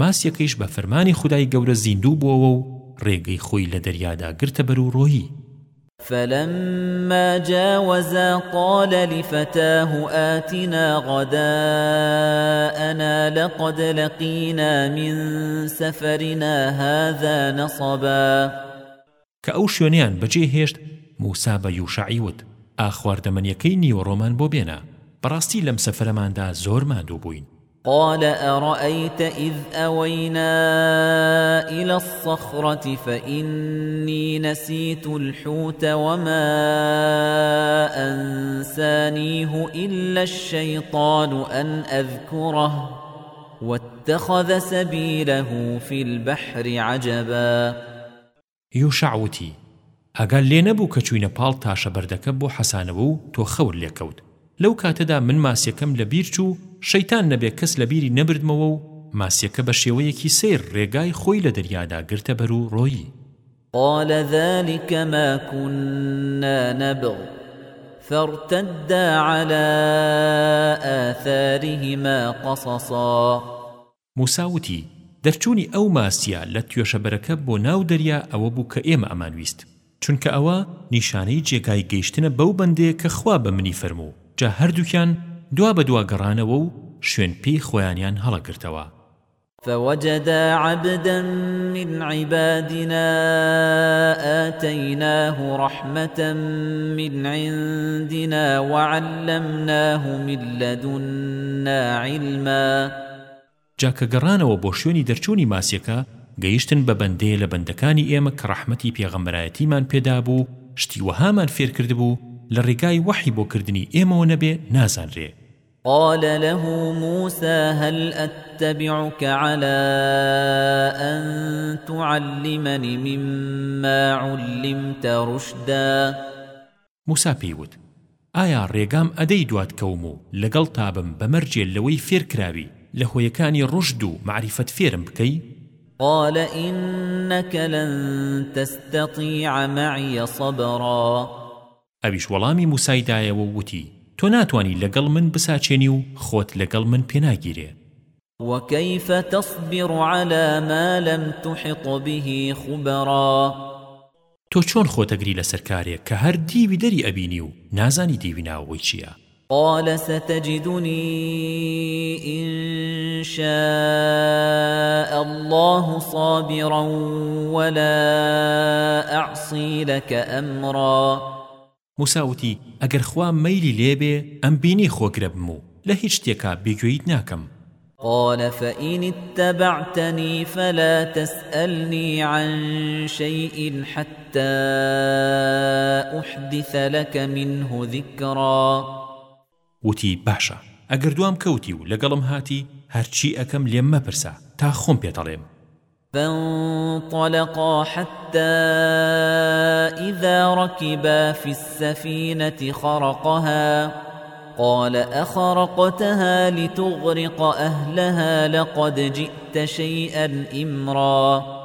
ماسیەکەیش بە فەرمانی خدای گەورە زیندوو بووەوە و ڕێگەی خۆی لە دەریادا گرتە بەر و ڕۆیی فلما جاوزا قال لفتاه آتنا غداءنا لقد لقينا من سفرنا هذا نصبا كأو شونيان بجي هيشت موسى بيوشعي ود ئاخواردەمەنیەکەی نیوەڕۆمان بۆ بێنە بەڕاستی لەم سەفرەماندا زۆرمان دوو بووین قال أرأيت إذ أوينا إلى الصخرة فإني نسيت الحوت وما أنسانيه إلا الشيطان أن أذكره واتخذ سبيله في البحر عجبا يوشعوتي ئەگەر لێ نەبوو کە چوینە پاڵ تاشە بەردەکە بۆ حەسانەوە و تۆ خەور لێکەوت لەو کاتەدا من ماسیەکەم لە بیر چوو شەیتان نەبێ کەس لە بیری نەبردمەوە و ماسیەکە بە شێوەیەکی سیر ڕێگای خۆی لە دەریادا گرتە بەر و ڕۆیی قال ذلك ما كنا نبغ فارتدا على آثارهما قصصا موساوتی دەرچوونی ئەو ماسیە لە توێشەبەرەکە بۆ ناو دەریا ئەوە بوو کە ئێمە ئەمان ویست چونکە ئەوە نیشانەی جێگای گەیشتنە بەو بەندێ کە خوا بە منی فەرموو جا هەردووکیان دوا بەدوا گەڕانەوە و شوێن پێی خۆیانیان هەڵەگرتەوە فوجدا عبدا من عبادنا آتيناه رحمة من عندنا وعلمناه من لدنا علما جاکە گەڕانەوە بۆ شوێنی دەرچوونی ماسیەکە گەیشتن بە بەندێ لە بەندەکانی ئێمە کە ڕەحمەتی پێغەمبەرایەتیمان پێدا بوو شتی وەهامان فێر کرد بوو لە ڕێگای وحی بۆ کردنی ئێمەوە نەبێ نازانرێ قال له موسى هل أتبعك على أن تعلمني مما علمت رشدا موسى بيوت ئایا ڕێگام ئەدەی دوات کەوم و لەگەڵ تابم بەمەرجێ لەوەی فێرکراوی لە هۆیەکانی ڕژد و معریفەت فێرم بکەی قال إنك لن تستطيع معي صبرا أبيش ولامي مسايدايا ووتي تۆ ناتوانی لەگەڵ من بساچێنی و خۆت لەگەڵ من پێناگیرێ وكيف تصبر على ما لم تحط به خبرا تۆ چۆن خۆتەگری لەسەر کارێک کە هەر دیوی دەری ئەبینی و نازانی دیوی ناوەی چییە قال ستجدني إن شاء الله صابرا ولا أعصي لك أمرا موساوتی ئەگەر خوا مەیلی لێبێ ئەم بینی خۆگرە بم و لە هیچ شتێکا بێگوێیت ناکەم قال فإن اتبعتني فلا تسألني عن شيء حتى أحدث لك منه ذكرا وتي باشا ئەگەر دوام کەوتی و لەگەڵم هاتی هەرچی ئەەکەم لێم مەپرسە تا خۆم پێدەڵێم فانطلقا حتى إذا ركبا في السفينة خرقها قال أخرقتها لتغرق أهلها لقد جئت شيئا إمرا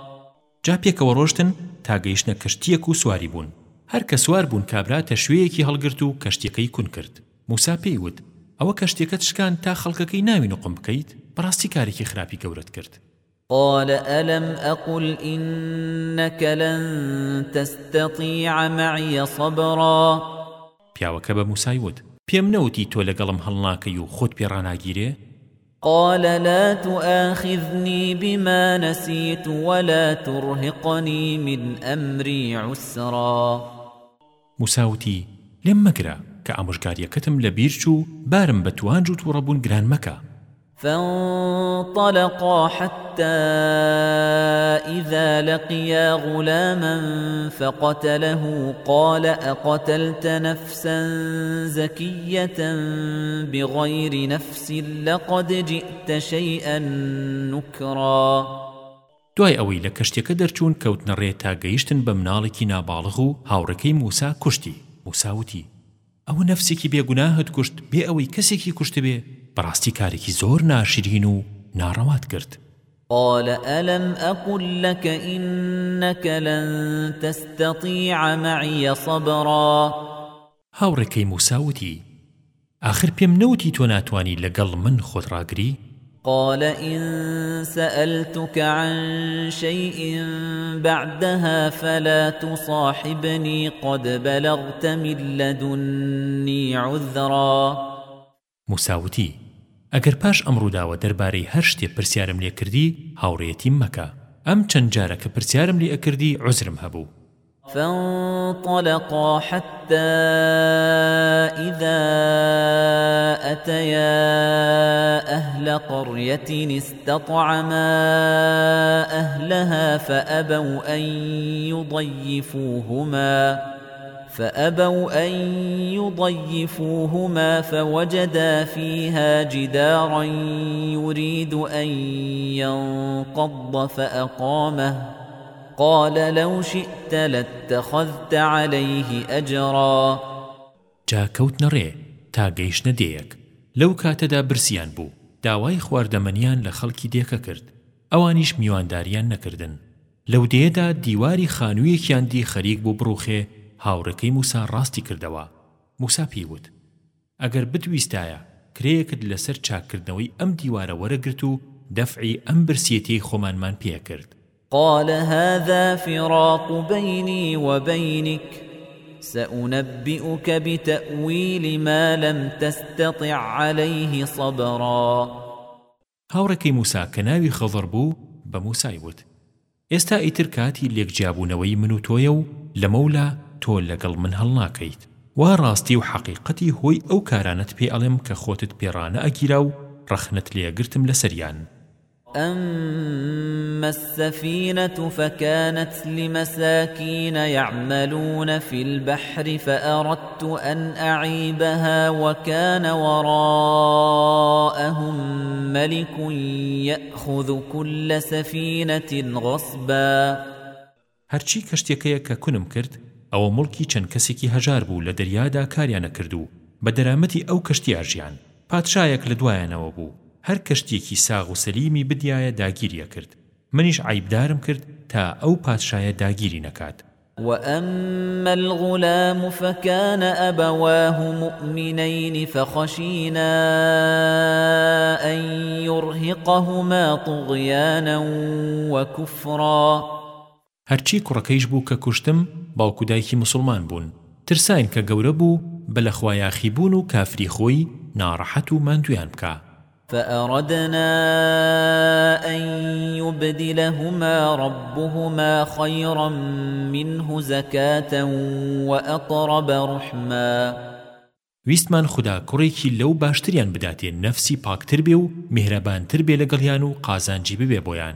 جا پێکەوە ڕۆشتن تا گەیشتە کەشتیەک و سواری بوون هەر کە سوار بوون کابراتە شوەیەکی هەڵگرت و کەشتەکەی کون کرد موسا پێیوت ئەوە کەشتێکەت شکان تا خەڵکەکەی ناوین و قم بکەیت بەڕاستی کارێکی خراپی گەورت کرد قال ألم أقل إنك لن تستطيع معي صبرا پیاوەکە بە موسای وت پێم نەوتی تۆ لەگەڵم هەڵناکەی و خۆت پێڕاناگیرێ قال لا تؤاخذني بما نسيت ولا ترهقني من أمري عسرا موساوتی لێم مەگرە کە ئامۆژگاریەکەتم لە بیرچوو بارم بە توانج و تووڕەبوون گران مەکە فانطلقا حتى إذا لقيا غلاما فقتله قال أقتلت نفسا زكية بغير نفس لقد جئت شيئا نكرا دوای ئەوەی لە کەشتەکە دەرچوون کەوتنە ڕێ تا گەیشتن بە مناڵێکی ناباڵغ و هاوڕەکەی موسا کوشتی موساوتی ئەوە نەفسێکی بێگوناهت کوشت بێ ئەوەی کەسێکی کوشت بێ بەڕاستی کارێکی زۆر ناشرین و ناڕەوات کرد قال ألم أقل لك إنك لن تستطيع معي صبرا هاوركي موساوتي آخر بيم نوتي توناتواني لقل من خود راقري قال إن سألتك عن شيء بعدها فلا تصاحبني قد بلغت من لدني عذرا مساوتي ئەگەر پاش ئەمڕووداوە دەربارەی هەر شتێ پرسیارم لێ کردی هاوڕێتیم مەکە ئەم چەند جارە کە پرسیارم لێ ئەکردی عزرم هەبوو فانطلقا حتى إذا أتيا أهل قرية استطعما أهلها فأبوا أن يضيفوهما فأبوا أن يضيفوهما فوجدا فيها جدارا يريد أن ينقض فأقامه قال لو شئت لاتخذت عليه أجرا جا كوت نري تا گەیشتە دەیەک لەو کاتەدا برسیان بوو داوای خواردەمەنیان لە خەڵکی دێکە کرد ئەوانیش میوانداریان نەکردن لەو دێدا دیواری خانوویەکیان دی خەریک بوو بڕوخێ هاوڕەکەی موسا ڕاستی کردەوە موسا پێیوت ئەگەر بتویستایە کرەیەکت لەسەر چاکردنەوەی ئەم دیوارە وەرەگرت و دەفعی ئەم برسیەتی خۆمانمان پێکرد قال هذا فراق بيني وبينك سأنبئك بتأويل ما لم تستطع عليه صبرا هاورەکەی موسا کە ناوی خەڵەر بوو بە موسایوت ئێستا ئیتر کاتی لێکجیابوونەوەی من و تۆیە و لە مەولا تۆ لەگەڵ من هەڵناکەیت وا ڕاستی و حەقیقەتی هۆی ئەو کارانت پێ ئەڵێم کە خۆتت پێڕانە ئەگیرا و ڕەخنت لێگرتم لەسەریان أما السفينة فكانت لمساكين يعملون في البحر فأردت أن أعيبها وكان وراءهم ملك يأخذ كل سفينة غصبا هرچی کەشتێکەیە کە کونم کرد ئەوە مڵکی چەند کەسێکی هەژار بوو لە دەریادا کاریانە کردو بە دەرامەتی ئەو کەشتیارژیان پادشایەک لە دوایانەوە بوو هەر کەشتێکی ساغ و سەلیمی بدیایە داگیریە کرد منیش عیبدارم کرد تا ئەو پادشایە داگیری نەکات وأما الغلام فكان أبواه مؤمنين فخشينا أن يرهقهما طغيانا وكفرا هرچی کوڕەکەیش بوو کە کوشتم باوکودایکی مسلمان بوون ترساین کە گەورە بوو بە لە خوایاخی بوون و کافری خۆی ناڕەحەت و ماندویان بکە فأردنا أن يبدلهما ربهما خيرا منه زكاة وأقرب رحما ویستمان خدا کوڕێکی لەو باشتریان بداتێ نەفسی پاکتر بێ و میهرەبانتر بێ لەگەڵیان و قازانجی ببێ بۆیان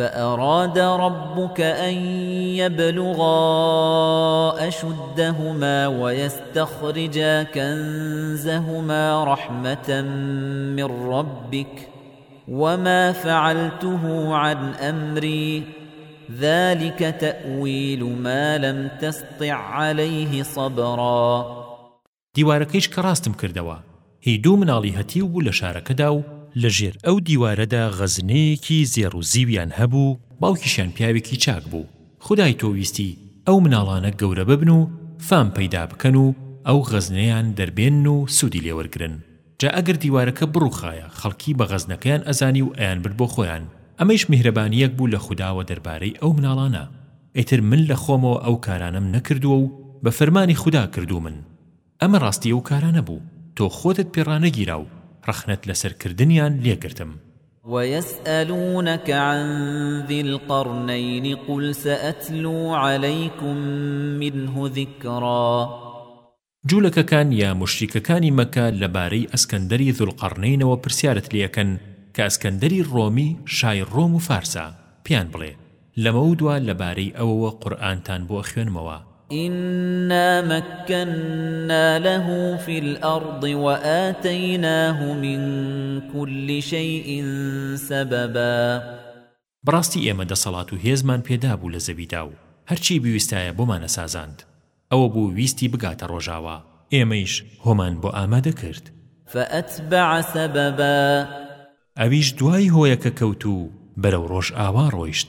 فأراد ربك أن يبلغا أشدهما ويستخرجا كنزهما رحمة من ربك وما فعلته عن أمري ذلك تأويل ما لم تستع عليه صبرا دیوارەکەیش کە ڕاستم کردەوە هی دوو مناڵی هەتیو بوو لە شارەکەدا و لەژێر ئەو دیوارەدا غەزنەیەکی زێڕ و زیویان هەبوو باوکیشان پیاوێکی چاک بوو خدای تۆویستی ئەو مناڵانە گەورە ببن و فام پەیدا بکەن و ئەو غەزنەیان دەربێن و سوودی لێوەرگن جا ئەگەر دیوارەکە بڕوخایە خەڵکی بە غەزنەکەیان ئەزانی و ئەیان برد بۆ خۆیان ئەمەش میهرەبانیەک بوو لە خودداوە دەربارەی ئەو مناڵانە ئیتر من لە خۆمەوە ئەو کارانم نەکردووە و بە فەرمانی خوددا کردو من ئەمە ڕاستی ئەو کارانە بوو تۆ خۆتت پێڕانەگیرا و ڕەخنت لەسەرکردنیان لێگرتم ويسألونك عن ذي القرنين قل سأتلو عليكم منه ذكرا جوولەکەکان یا مشتیکەکانی مەکە لەبارەی ئەسکەندەری زولقڕنینەوە پرسیارت لەکەن کە ئەسکەندەری ڕۆمی شای ڕۆم و فارسە پیان بڵێ لەمەودووە لەبارەی ئەوەوە قورآانتان بۆ خوێنمەوە إنا مكنا له في الأرض وآتيناه من كل شيء سببا براستي ئێمە دەسەڵات و هێزمان پێدا بوو لە زەویدا و هەرچی بویستایە بۆمانە سازاند ئەوە بوو ویستی بگاتە ڕۆژاوە ئێمەیش هۆمان بۆ ئامادە کرد فأتبع سببا ئەویش دوای هۆیەکە کەوت و بەرەو ڕۆژ ئاوا ڕۆیشت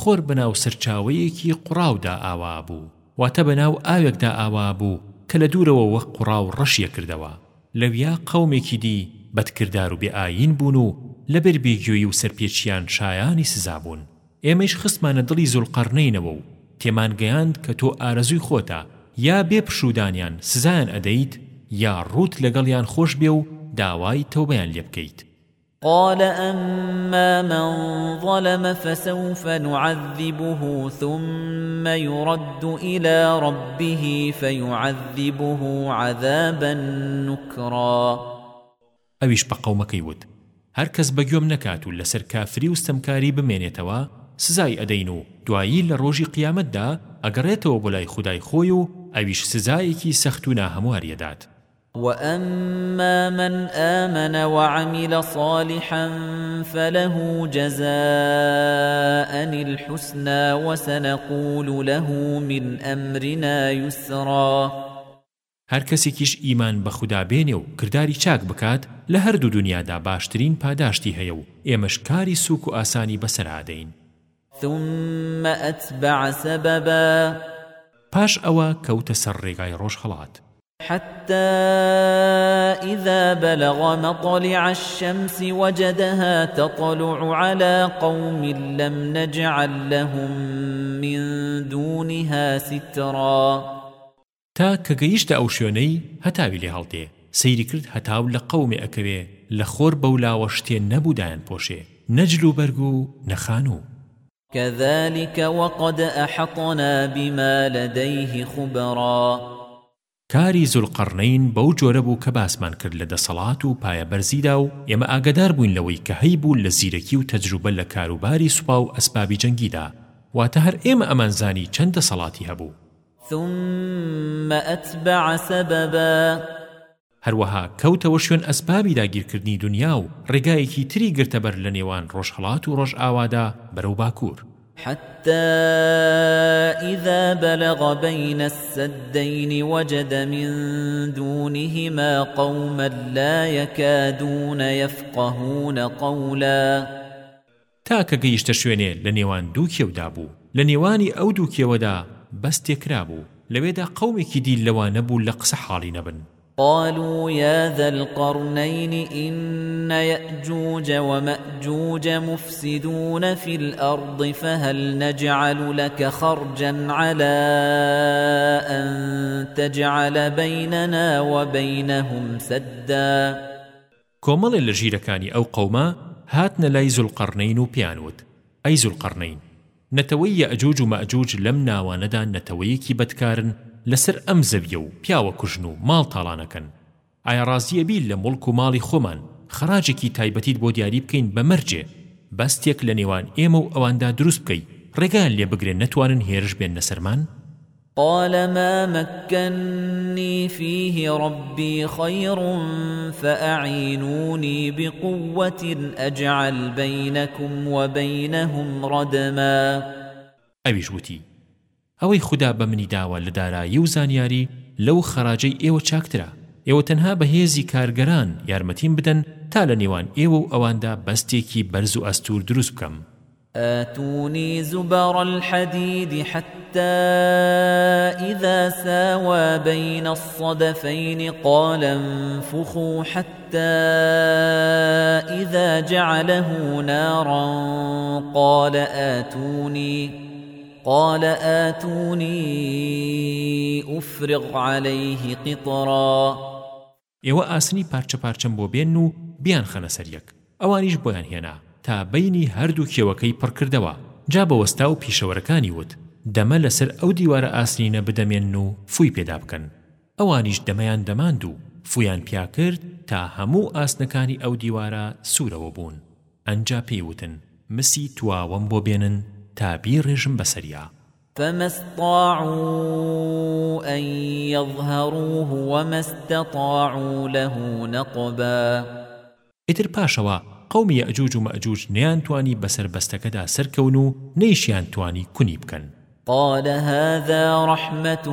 خۆر بەناو سەرچاوەیەکی قوڕاودا ئاوا بوو واتە بەناو ئاوێکدا ئاوا بوو کە لە دوورەوە وەک قوڕاو ڕەشیە کردەوە لەویا قەومێکی دی بەدکردار و بێئاین بوون و لەبەر بێگوێی و سەرپێچیان شایانی سزا بوون ئێمەش خستمانە دڵی زولقەرنەینەوە و تێمان گەیاند کە تۆ ئارەزوی خۆتە یا بێ پشودانیان سزایان ئەدەیت یا ڕوت لەگەڵیان خۆش بێ و داوای تەوبەیان لێ بکەیت قال أما من ظلم فسوف نعذبه ثم يرد إلى ربه فيعذبه عذابا نكرا ئەویش بە قەومەکەی وت هەر کەس بە گوێم نەکات و لەسەر کافری و ستەمکاری بمێنێتەوە سزای ئەدەین و دوایی لە ڕۆژی قیامەتدا ئەگەڕێتەوە بۆ لای خودای خۆی و ئەویش سزایەکی سەخت و ناهەمواریەدات واما من امن وعمل صالحا فله جزاء الحسنى وسنقول له من امرنا يسرا هەر کەسێکیش ئیمان بە خوددا بێنێ و کردداری چاک بکات لە هەردوو دنیادا باشترین پاداشتی هەیە و ئێمەش کاری سوک و ئاسانی بەسەرادەین ثمەت بەعسەبەبە پاش ئەوە کەوتە سەر ڕێگای ڕۆژهڵات حتى إذا بلغ مطلع الشمس وجدها تطلع على قوم لم نجعل لهم من دونها سترا تا كگەیشتە ئەو شوێنەی هەتاوی لێ هەڵدێ سەیری کرد هەتاو لە قەومێ ئەکەوێ لە خۆر بەولاوە شتێن نەبوودایان پۆشێ نەجل و بەرگ و نەخانوو كذلك وقد أحطنا بما لديه خبرا کاری زولقەرنین بەو جۆرە بوو کە باسمان کرد لە دەسەڵات و پایەبەرزیدا و ئێمە ئاگادار بووین لەوەی کە هەیبوو لە زیرەکی و تەجروبە لە کاروباری سوپا و ئەسبابی جەنگیدا واتە هەر ئێمە ئەمانزانی چەند دەسەڵاتی هەبوو ثم أتبع سببا هەروەها کەوتەوە شوێن ئەسبابی داگیرکردنی دنیا و ڕێگایەکی تری گرتەبەر لە نێوان ڕۆژهڵات و ڕۆژئاوادا بەرەو باکوور حتى إذا بلغ بين السدين وجد من دونهما قوما لا يكادون يفقهون قولا تاکە گەیشتە شوێنێ لە نێوان دوو کێودا بوو لە نێوانی ئەو دوو کێوەدا بەستێکرا بوو لەوێدا قەومێکی دی لەوانە بوو لە قسە حاڵی نەبن قالوا يا ذا القرنين إن يأجوج ومأجوج مفسدون في الأرض فهل نجعل لك خرجا على أن تجعل بيننا وبينهم سدا كومل لجيركاني أو قوما هاتنا لاي ذو القرنين بيانوت أي ذو القرنين نتوي يأجوج ومأجوج لم ناواندا نتويكي بدكارن لەسەر ئەم زەویە و پیاوە کوژن و ماڵ تاڵانەکەن ئایا ڕازیە بی لە مڵک و ماڵی خۆمان خراجێکی تایبەتیت بۆ دیاری بکەین بەمەرجێ بەستێک لە نێوان ئێمە و ئەواندا دروست بکەی ڕێگان لێ بگرێن نەتوانن هێرش بێن لەسەرمان قال ما مكني فيه ربي خير فأعينوني بقوة أجعل بينكم وبينهم ردما أبي جوتي ئەوەی خدا بە منی داوە لە دارایی و زانیاری لەو خەراجەی ئێوە چاکترا ئێوە تەنها بەهێزی کارگەران یارمەتیم بدەن تا لە نێوان ئێوە و ئەواندا بەستێکی بەرز و ئەستور دروست بکەم آتوني زبر الحديد حتى إذا ساوى بين الصدفين قال انفخوا حتى إذا جعله نارا قال آتوني قال ئاتونی ئوفرغ عليه قطرا ئێوە ئاسنی پارچە پارچەم بۆ بێن و بیان خەنە سەریەک ئەوانیش بۆیان هێنا تا بینی هەردوو کێوەکەی پڕکردەوە جا بەوەستا و پیشەوەرەکانی وت دەمە لەسەر ئەو دیوارە ئاسنینە بدەمێن و فوی پێدا بکەن ئەوانیش دەمەیان دەماند و فویان پیا کرد تا هەموو ئاسنەکانی ئەو دیوارە سوورەوە بوون ئەنجا پێیوتن مسی تواوەم بۆ بێنن تا بی ڕێژم بەسەریا فما استطاعوا أن يظهروه وما استطاعوا له نقبا إتر باشوا قوم يأجوج ومأجوج نيان تواني بسر بستكدا سركونو نيشيان تواني كنيبكن قال هذا رحمة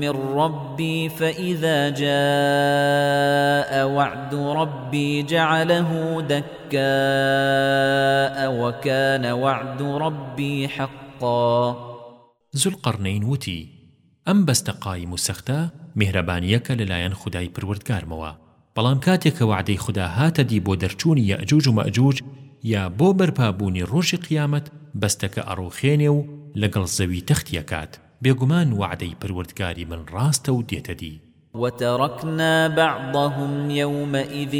من ربي فإذا جاء وعد ربي جعله دكاء وكان وعد ربي حقا ذو القرنين وتي أم بستقاي مسختا مهربانيك للاين خداي پروردگارموا بلام كاتك وعدي خدا هاتدي بودرچوني يأجوج ومأجوج یا بۆ بەرپابوونی ڕۆژی قیامەت بەستەکە ئەڕۆخێنێ و لەگەڵ زەوی تەختیەکات بێگومان وعدەی پروردگاری من ڕاستە و دێتەدی وتركنا بعضهم يومئذ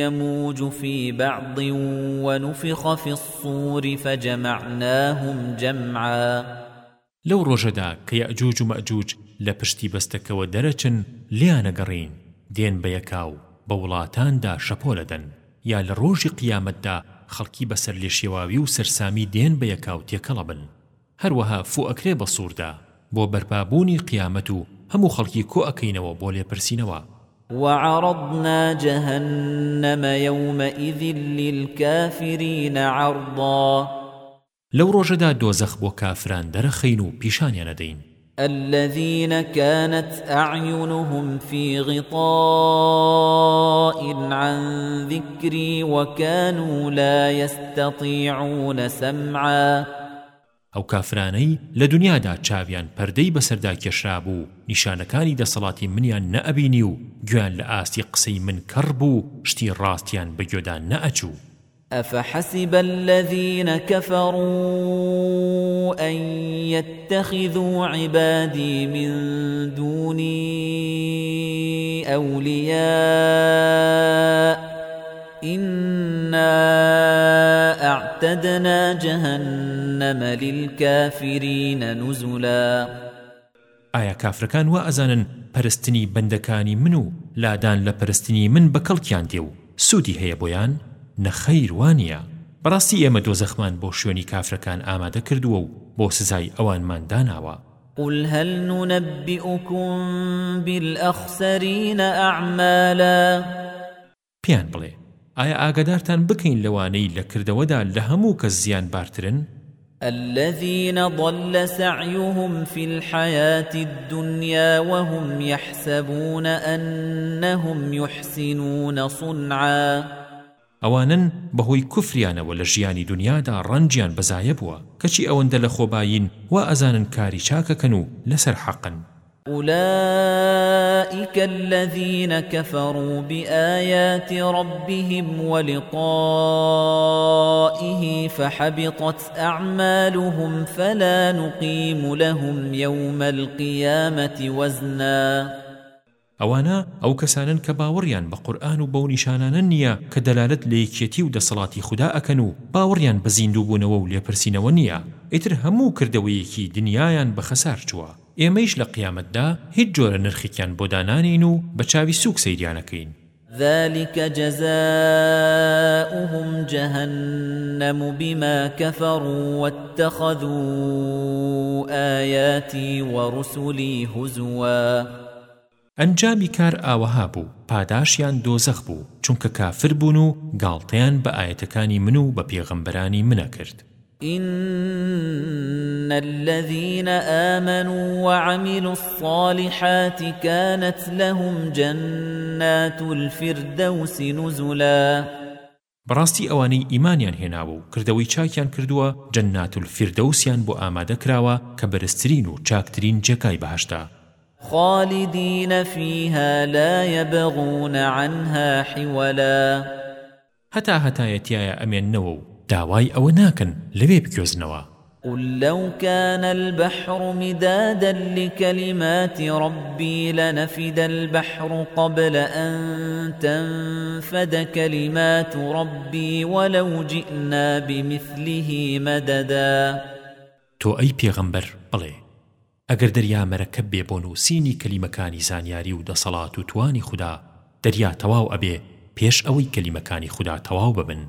يموج في بعض ونفخ في الصور فجمعناهم جمعا لو رجدا كيأجوج مأجوج لبشتي بستكەوە دەرەچن لیانەگەڕین دێن بە یەکاو بە وڵاتاندا شەپۆلەدەن یا لە ڕۆژی قیامەتدا خەڵکی بەسەر لێشێواوی و سەرسامی دێن بە یەکاو تێکەڵە بن هەروەها فو ئەکرێ بە سووردا بۆ بەرپابوونی قیامەت و هەموو خەڵکی کۆ ئەەکەینەوە بۆ لێپرسینەوە وعرضنا جهنم يومئذ للكافرين عرضا لو رجدا دوزخ بو كافران درخين و پیشانیان دەدەین الذين كانت أعينهم في غطاء عن ذكري وكانوا لا يستطيعون سمعا ئەو کافرانەی لە دنیادا چاویان پەردەی بەسەردا کێشرا بوو نیشانەکانی دەسەڵاتی منیان نەئەبینی و گویان لە ئاستی قسەی من کڕ بوو شتی ڕاستیان بەگوێدان نەئەچوو أفحسب الذين كفروا أن يتخذوا عبادي من دوني أولياء إنا أعتدنا جهنم للكافرين نزلا ئایا کافرەکان وا ئەزانن پەرستنی بەندەکانی من و لادان لە پەرستنی من بە کەڵکیان دێ و سوودی هەیە بۆیان؟ نەخەیر وانە بەڕاستی ئێمە دۆزەخمان بۆ شوێنی کافرەکان ئامادە کردووە و بۆ سزای ئەوانمان داناوە قل هل ننبئكم بالأخسرين أعمالا پیان بڵێ ئایا ئاگادارتان بکەین لەوانەی لە کردەوەدا لە هەموو کەس زیان بارترن الذين ضل سعيهم في الحياة الدنيا وهم يحسبون أنهم يحسنون صنعاً ئەوانن بەهۆی کوفریانەوە لە ژیانی دنیادا ڕەنجیان بەزایە بووە کەچی ئەوەندە لە خۆباین و ئەزانن کاری چاکەکەن و لەسەر حەقن أولئك الذين كفروا بآيات ربهم ولقائه فحبطت أعمالهم فلا نقيم لهم يوم القيامة وزناً ئەوانە ئەو کەسانن کە باوەڕیان بە قورآن و بەو نیشانانە نییە کە دەلالت لە یەکێتی و دەسەڵاتی خوددا ئەکەن و باوەڕیان بە زیندووبوونەوە و لێپرسینەوە نییە ئیتر هەموو کردەوەیەکی دنیایان بە خەسار چووە ئێمەیش لە قیامەتدا هیچ جۆرە نرخێکیان بۆ دانانین و بە چاوی سوک سەیریانەکەین ذلك جزاؤهم جهنم بما كفروا واتخذوا آياتي ورسلي هزواً ئەنجامی کار ئاوەها بوو پاداشیان دۆزەخ بوو چونکە کافر بوون و گاڵتەیان بە ئاەتەکانی من و بە پێغەمبەرانی منە کرد إن الذين آمنوا وعملوا الصالحات كانت لهم جنات الفردوس نزلا براستي أواني إيمانيان هنابو كردوي چاكيان كردوا جنات الفردوسيان بو آماده كراوا كبرسترين و چاكترين جكاي بهشتا خالدين فيها لا يبغون عنها حولا هتا هتا يتيايا أمين نوو داواي أو ناكن لبي بكيوزنوا قل لو كان البحر مدادا لكلمات ربي لنفد البحر قبل أن تنفد كلمات ربي ولو جئنا بمثله مددا تو أي پیغمبر بلي ئەگەر دەریا مەرەکەب بێ بۆ نووسینی کەلیمەکانی زانیاری و دەسەڵات و توانی خوددا دەریا تەواو ئەبێ پێش ئەوەی کەلیمەکانی خوددا تەواو ببن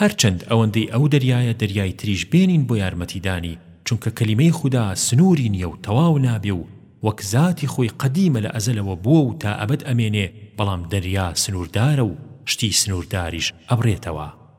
هەرچەند ئەوەندەی ئەو دەریایە دەریای تریش بێنین بۆ یارمەتیدانی چونکە کەلیمەی خوددا سنووری نیە و تەواو نابێ و وەک ذاتی خۆی قەدیمە لە ئەزەلەوە بووە و تا ئەبەد ئەمێنێ بەڵام دەریا سنووردارە و شتی سنوورداریش ئەبرێتەوە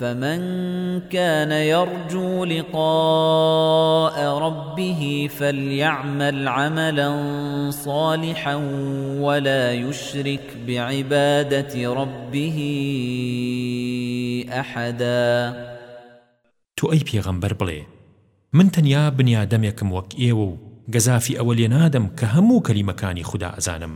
فمن كان يرجو لقاء ربه فليعمل عملا صالحا ولا يشرك بعبادة ربه أحدا تو أي پیغمبر بلي من تنیا بنیادەمێکم وەک ئێوە و گەزافی ئەوە لێ نادەم کە هەموو کەلیمەکانی خوددا ئەزانم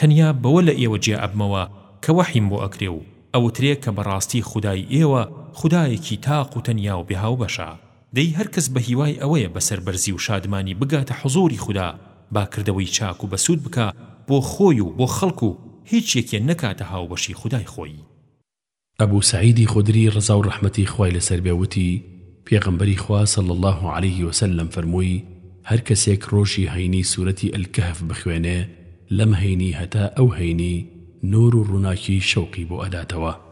تەنیا بەوە لە ئێوە جێ ئەبمەوە کە وەحیم بۆ ئەکرێ و ئەوترێ کە بەڕاستی خدای ئێوە خدایەکی تاق و تەنیا و بێهاو بەشە دەی هەرکەس بە هیوای ئەوەیە بەسەر بەرزی و شادمانی بگاتە حزۆری خدا باکردەوەی چاک و بەسوود بکە بۆ خۆی و بۆ خەڵک و هیچ یەکێ نەکاتە هاوبەشی خدای خۆی ئەبوو سعیدی خودری ڕزا و ڕەحمەتی خوای لەسەر بێوتی پێغمبەری خوا صلی الله عليه وسلم فەرمووی هەر کەسێک ڕۆژی هەینی سوورەتی ئەلکەهف بخوێنێ لەم هەینی هەتا ئەو هەینی نور و ڕووناکی شەوقی بۆ ئەداتەوە